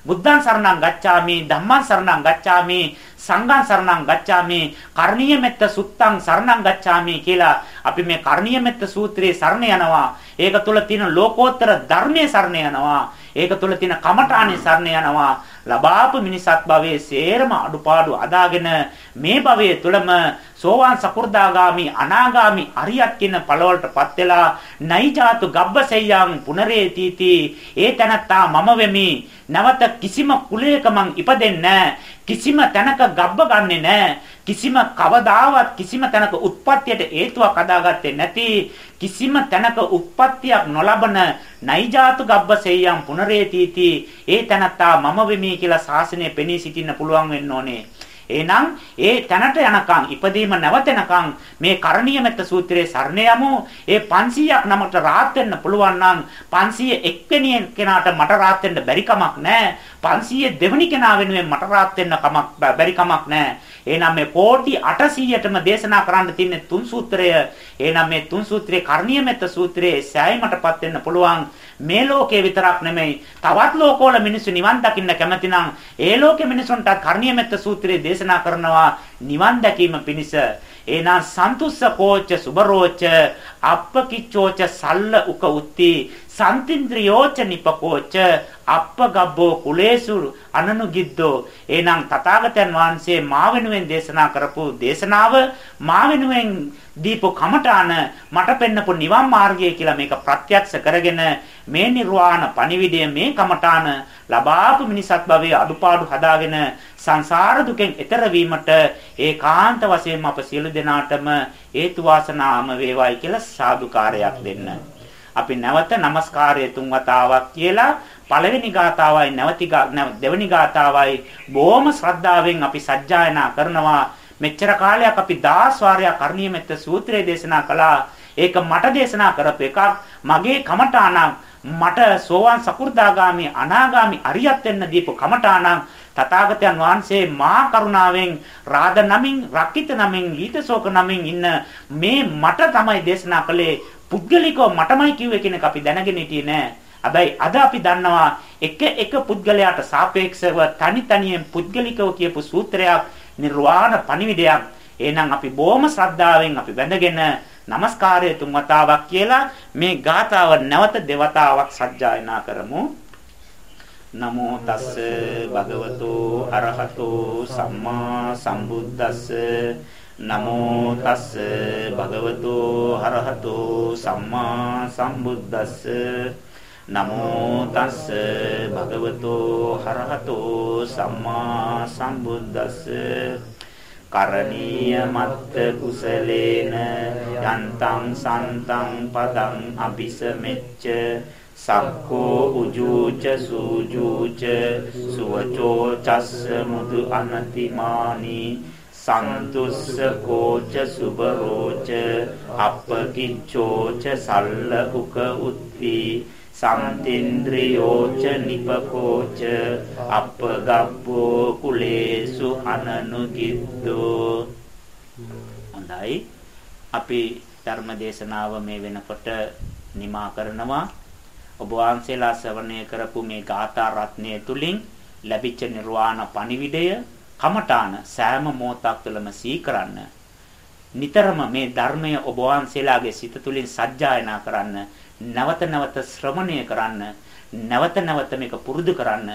බුද්ධං සරණං ගච්ඡාමි ධම්මං සරණං ගච්ඡාමි සංඝං සරණං ගච්ඡාමි කරණීය මෙත්ත සුත්තං සරණං ගච්ඡාමි කියලා අපි මේ කරණීය මෙත්ත සූත්‍රයේ සරණ යනවා. ඒක තුල තියෙන ලෝකෝත්තර ධර්මයේ සරණ යනවා. ඒක තුල තියෙන කමඨානේ සරණ යනවා. ලබාපු මිනිසත් භවයේ සේරම අඩුපාඩු අදාගෙන මේ භවයේ තුලම සෝවාන් සකු르දාගාමි අනාගාමි අරියත් කියන ඵලවලටපත් වෙලා නයිජාතු ගබ්බසෙයං පුනරේතිති ඒ තනත්තා මම වෙමි. නැවත කිසිම කුලයක මං ඉපදෙන්නේ කිසිම තැනක ගබ්බ ගන්නෙ නැහැ. කිසිම කවදාවත් කිසිම තැනක උත්පත්තියට හේතුවක් අදාගත්තේ නැති කිසිම තැනක උත්පත්තියක් නොලබන නයිජාතු ගබ්බසෙය්‍යම් පුනරේතිති. ඒ තැනත්තා මම වෙමි කියලා ශාසනය පෙනී සිටින්න පුළුවන් වෙන්න ඕනේ. එහෙනම් ඒ තැනට යනකම් ඉපදීම නැවතෙනකම් මේ කරණීය මෙත්ත සූත්‍රයේ සරණ යමු. ඒ 500ක් නමට rahat වෙන්න පුළුවන් නම් 500 එක්වෙනි කෙනාට මට rahat වෙන්න බැරි කමක් නැහැ. 500 දෙවෙනි කෙනා වෙනුවෙන් මට rahat වෙන්න කමක් බැරි කමක් නැහැ. එහෙනම් මේ කෝටි 800ටම දේශනා කරන්න තියෙන තුන් සූත්‍රය. එහෙනම් මේ තුන් සූත්‍රයේ කරණීය මෙත්ත සූත්‍රයේ සෑයීමටපත් වෙන්න පුළුවන්. මේ ලෝකේ විතරක් නෙමෙයි තවත් ලෝකවල මිනිස්සු නිවන් දකින්න කැමති නම් ඒ ලෝකේ මිනිසුන්ට කරණීය මෙත්ත සූත්‍රය දේශනා කරනවා නිවන් දැකීම පිණිස. එනා සන්තුස්ස කෝච සුබරෝච අප්පකිච්චෝච සල්ල උක උත්ති සන්තින්ද්‍රියෝච නිපකෝච අප්පගබ්බෝ කුලේසු අනනුගිද්දෝ. එනං තථාගතයන් වහන්සේ මා වෙනුවෙන් දේශනා කරපු දේශනාව මා වෙනුවෙන් දීපු කමඨාන මට පෙන්නපු නිවන් මාර්ගය කියලා මේක ප්‍රත්‍යක්ෂ කරගෙන මේ නිර්වාණ පණිවිඩය මේ කමඨාන ලබාපු මිනිසත් භවයේ අඩුපාඩු හදාගෙන සංසාර දුකෙන් එතර වීමට ඒකාන්ත වශයෙන්ම අප සියලු දෙනාටම හේතු වාසනාම වේවායි කියලා සාදුකාරයක් දෙන්න. අපි නැවත নমස්කාරය තුන් වතාවක් කියලා පළවෙනි ගාතාවයි නැවති දෙවෙනි ගාතාවයි බොහොම ශ්‍රද්ධාවෙන් අපි සජ්ජායනා කරනවා. මෙච්චර කාලයක් අපි 10 වාරයක් කරණීය මෙත්ත සූත්‍රය දේශනා කළා. ඒක මට දේශනා කරපු එකක්. මගේ කමඨාණන් මට සෝවාන් සකු르දාගාමි අනාගාමි අරියත් වෙන්න දීපු කමඨාණන් තථාගතයන් වහන්සේ මා කරුණාවෙන් රාද නමින් රක්කිත නමින් ඊතසෝක නමින් ඉන්න මේ මට තමයි දේශනා කළේ පුද්ගලිකව මටමයි කිව්වේ කියන එක අපි දැනගෙන හිටියේ නෑ හැබැයි අද අපි දන්නවා එක එක පුද්ගලයාට සාපේක්ෂව තනි තනියෙන් පුද්ගලිකව කියපු සූත්‍රයක් නිර්වාණ පණිවිඩයක්. එහෙනම් අපි බොහොම ශ්‍රද්ධාවෙන් අපි වැඳගෙන নমස්කාරය තුන් වතාවක් කියලා මේ ගාථාව නැවත දෙවතාවක් සජ්ජායනා කරමු. නමෝ තස්ස භගවතු අරහතෝ සම්මා සම්බුද්දස්ස. නමෝ තස්ස භගවතු අරහතෝ සම්මා සම්බුද්දස්ස. නමෝ තස්ස භගවතෝ හරහතෝ සම්මා සම්බුද්දස්ස. කරණීය මත්ත කුසලේන යන්තං සන්තං පදං අபிසමෙච්ච සක්කෝ උජූච සූජූච සුවචෝ චස්ස මුදු අනතිමානි සන්තුස්ස කෝච සුබරෝච අපකිච්චෝච සල්ල උක උත්ති සම්තින්ද්‍රියෝච නිපකෝච අපගබ්බෝ කුලේසු අනනුගිද්දෝ හොඳයි. අපි ධර්ම දේශනාව මේ වෙනකොට නිමා කරනවා. ඔබ වහන්සේලා ශ්‍රවණය කරපු මේ ගාථා රත්නය තුලින් ලැබිච්ච නිර්වාණ පණිවිඩය කමඨාන සෑම මොහොතක් තුළම සීකරන්න. නිතරම මේ ධර්මය ඔබ වහන්සේලාගේ සිත තුළින් සජ්ජායනා කරන්න. නැවත නැවත ශ්‍රමණය කරන්න නැවත නැවත මේක පුරුදු කරන්න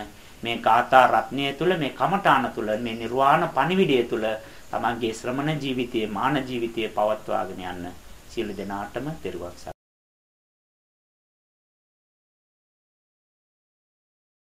මේ ගාථා රත්නය තුල මේ කමඨාන තුල මේ නිර්වාණ පණිවිඩය තුල තමන්ගේ ශ්‍රමණ ජීවිතයේ මාන ජීවිතයේ පවත්වාගෙන යන්න සියලු දෙනාටම තෙරුවන්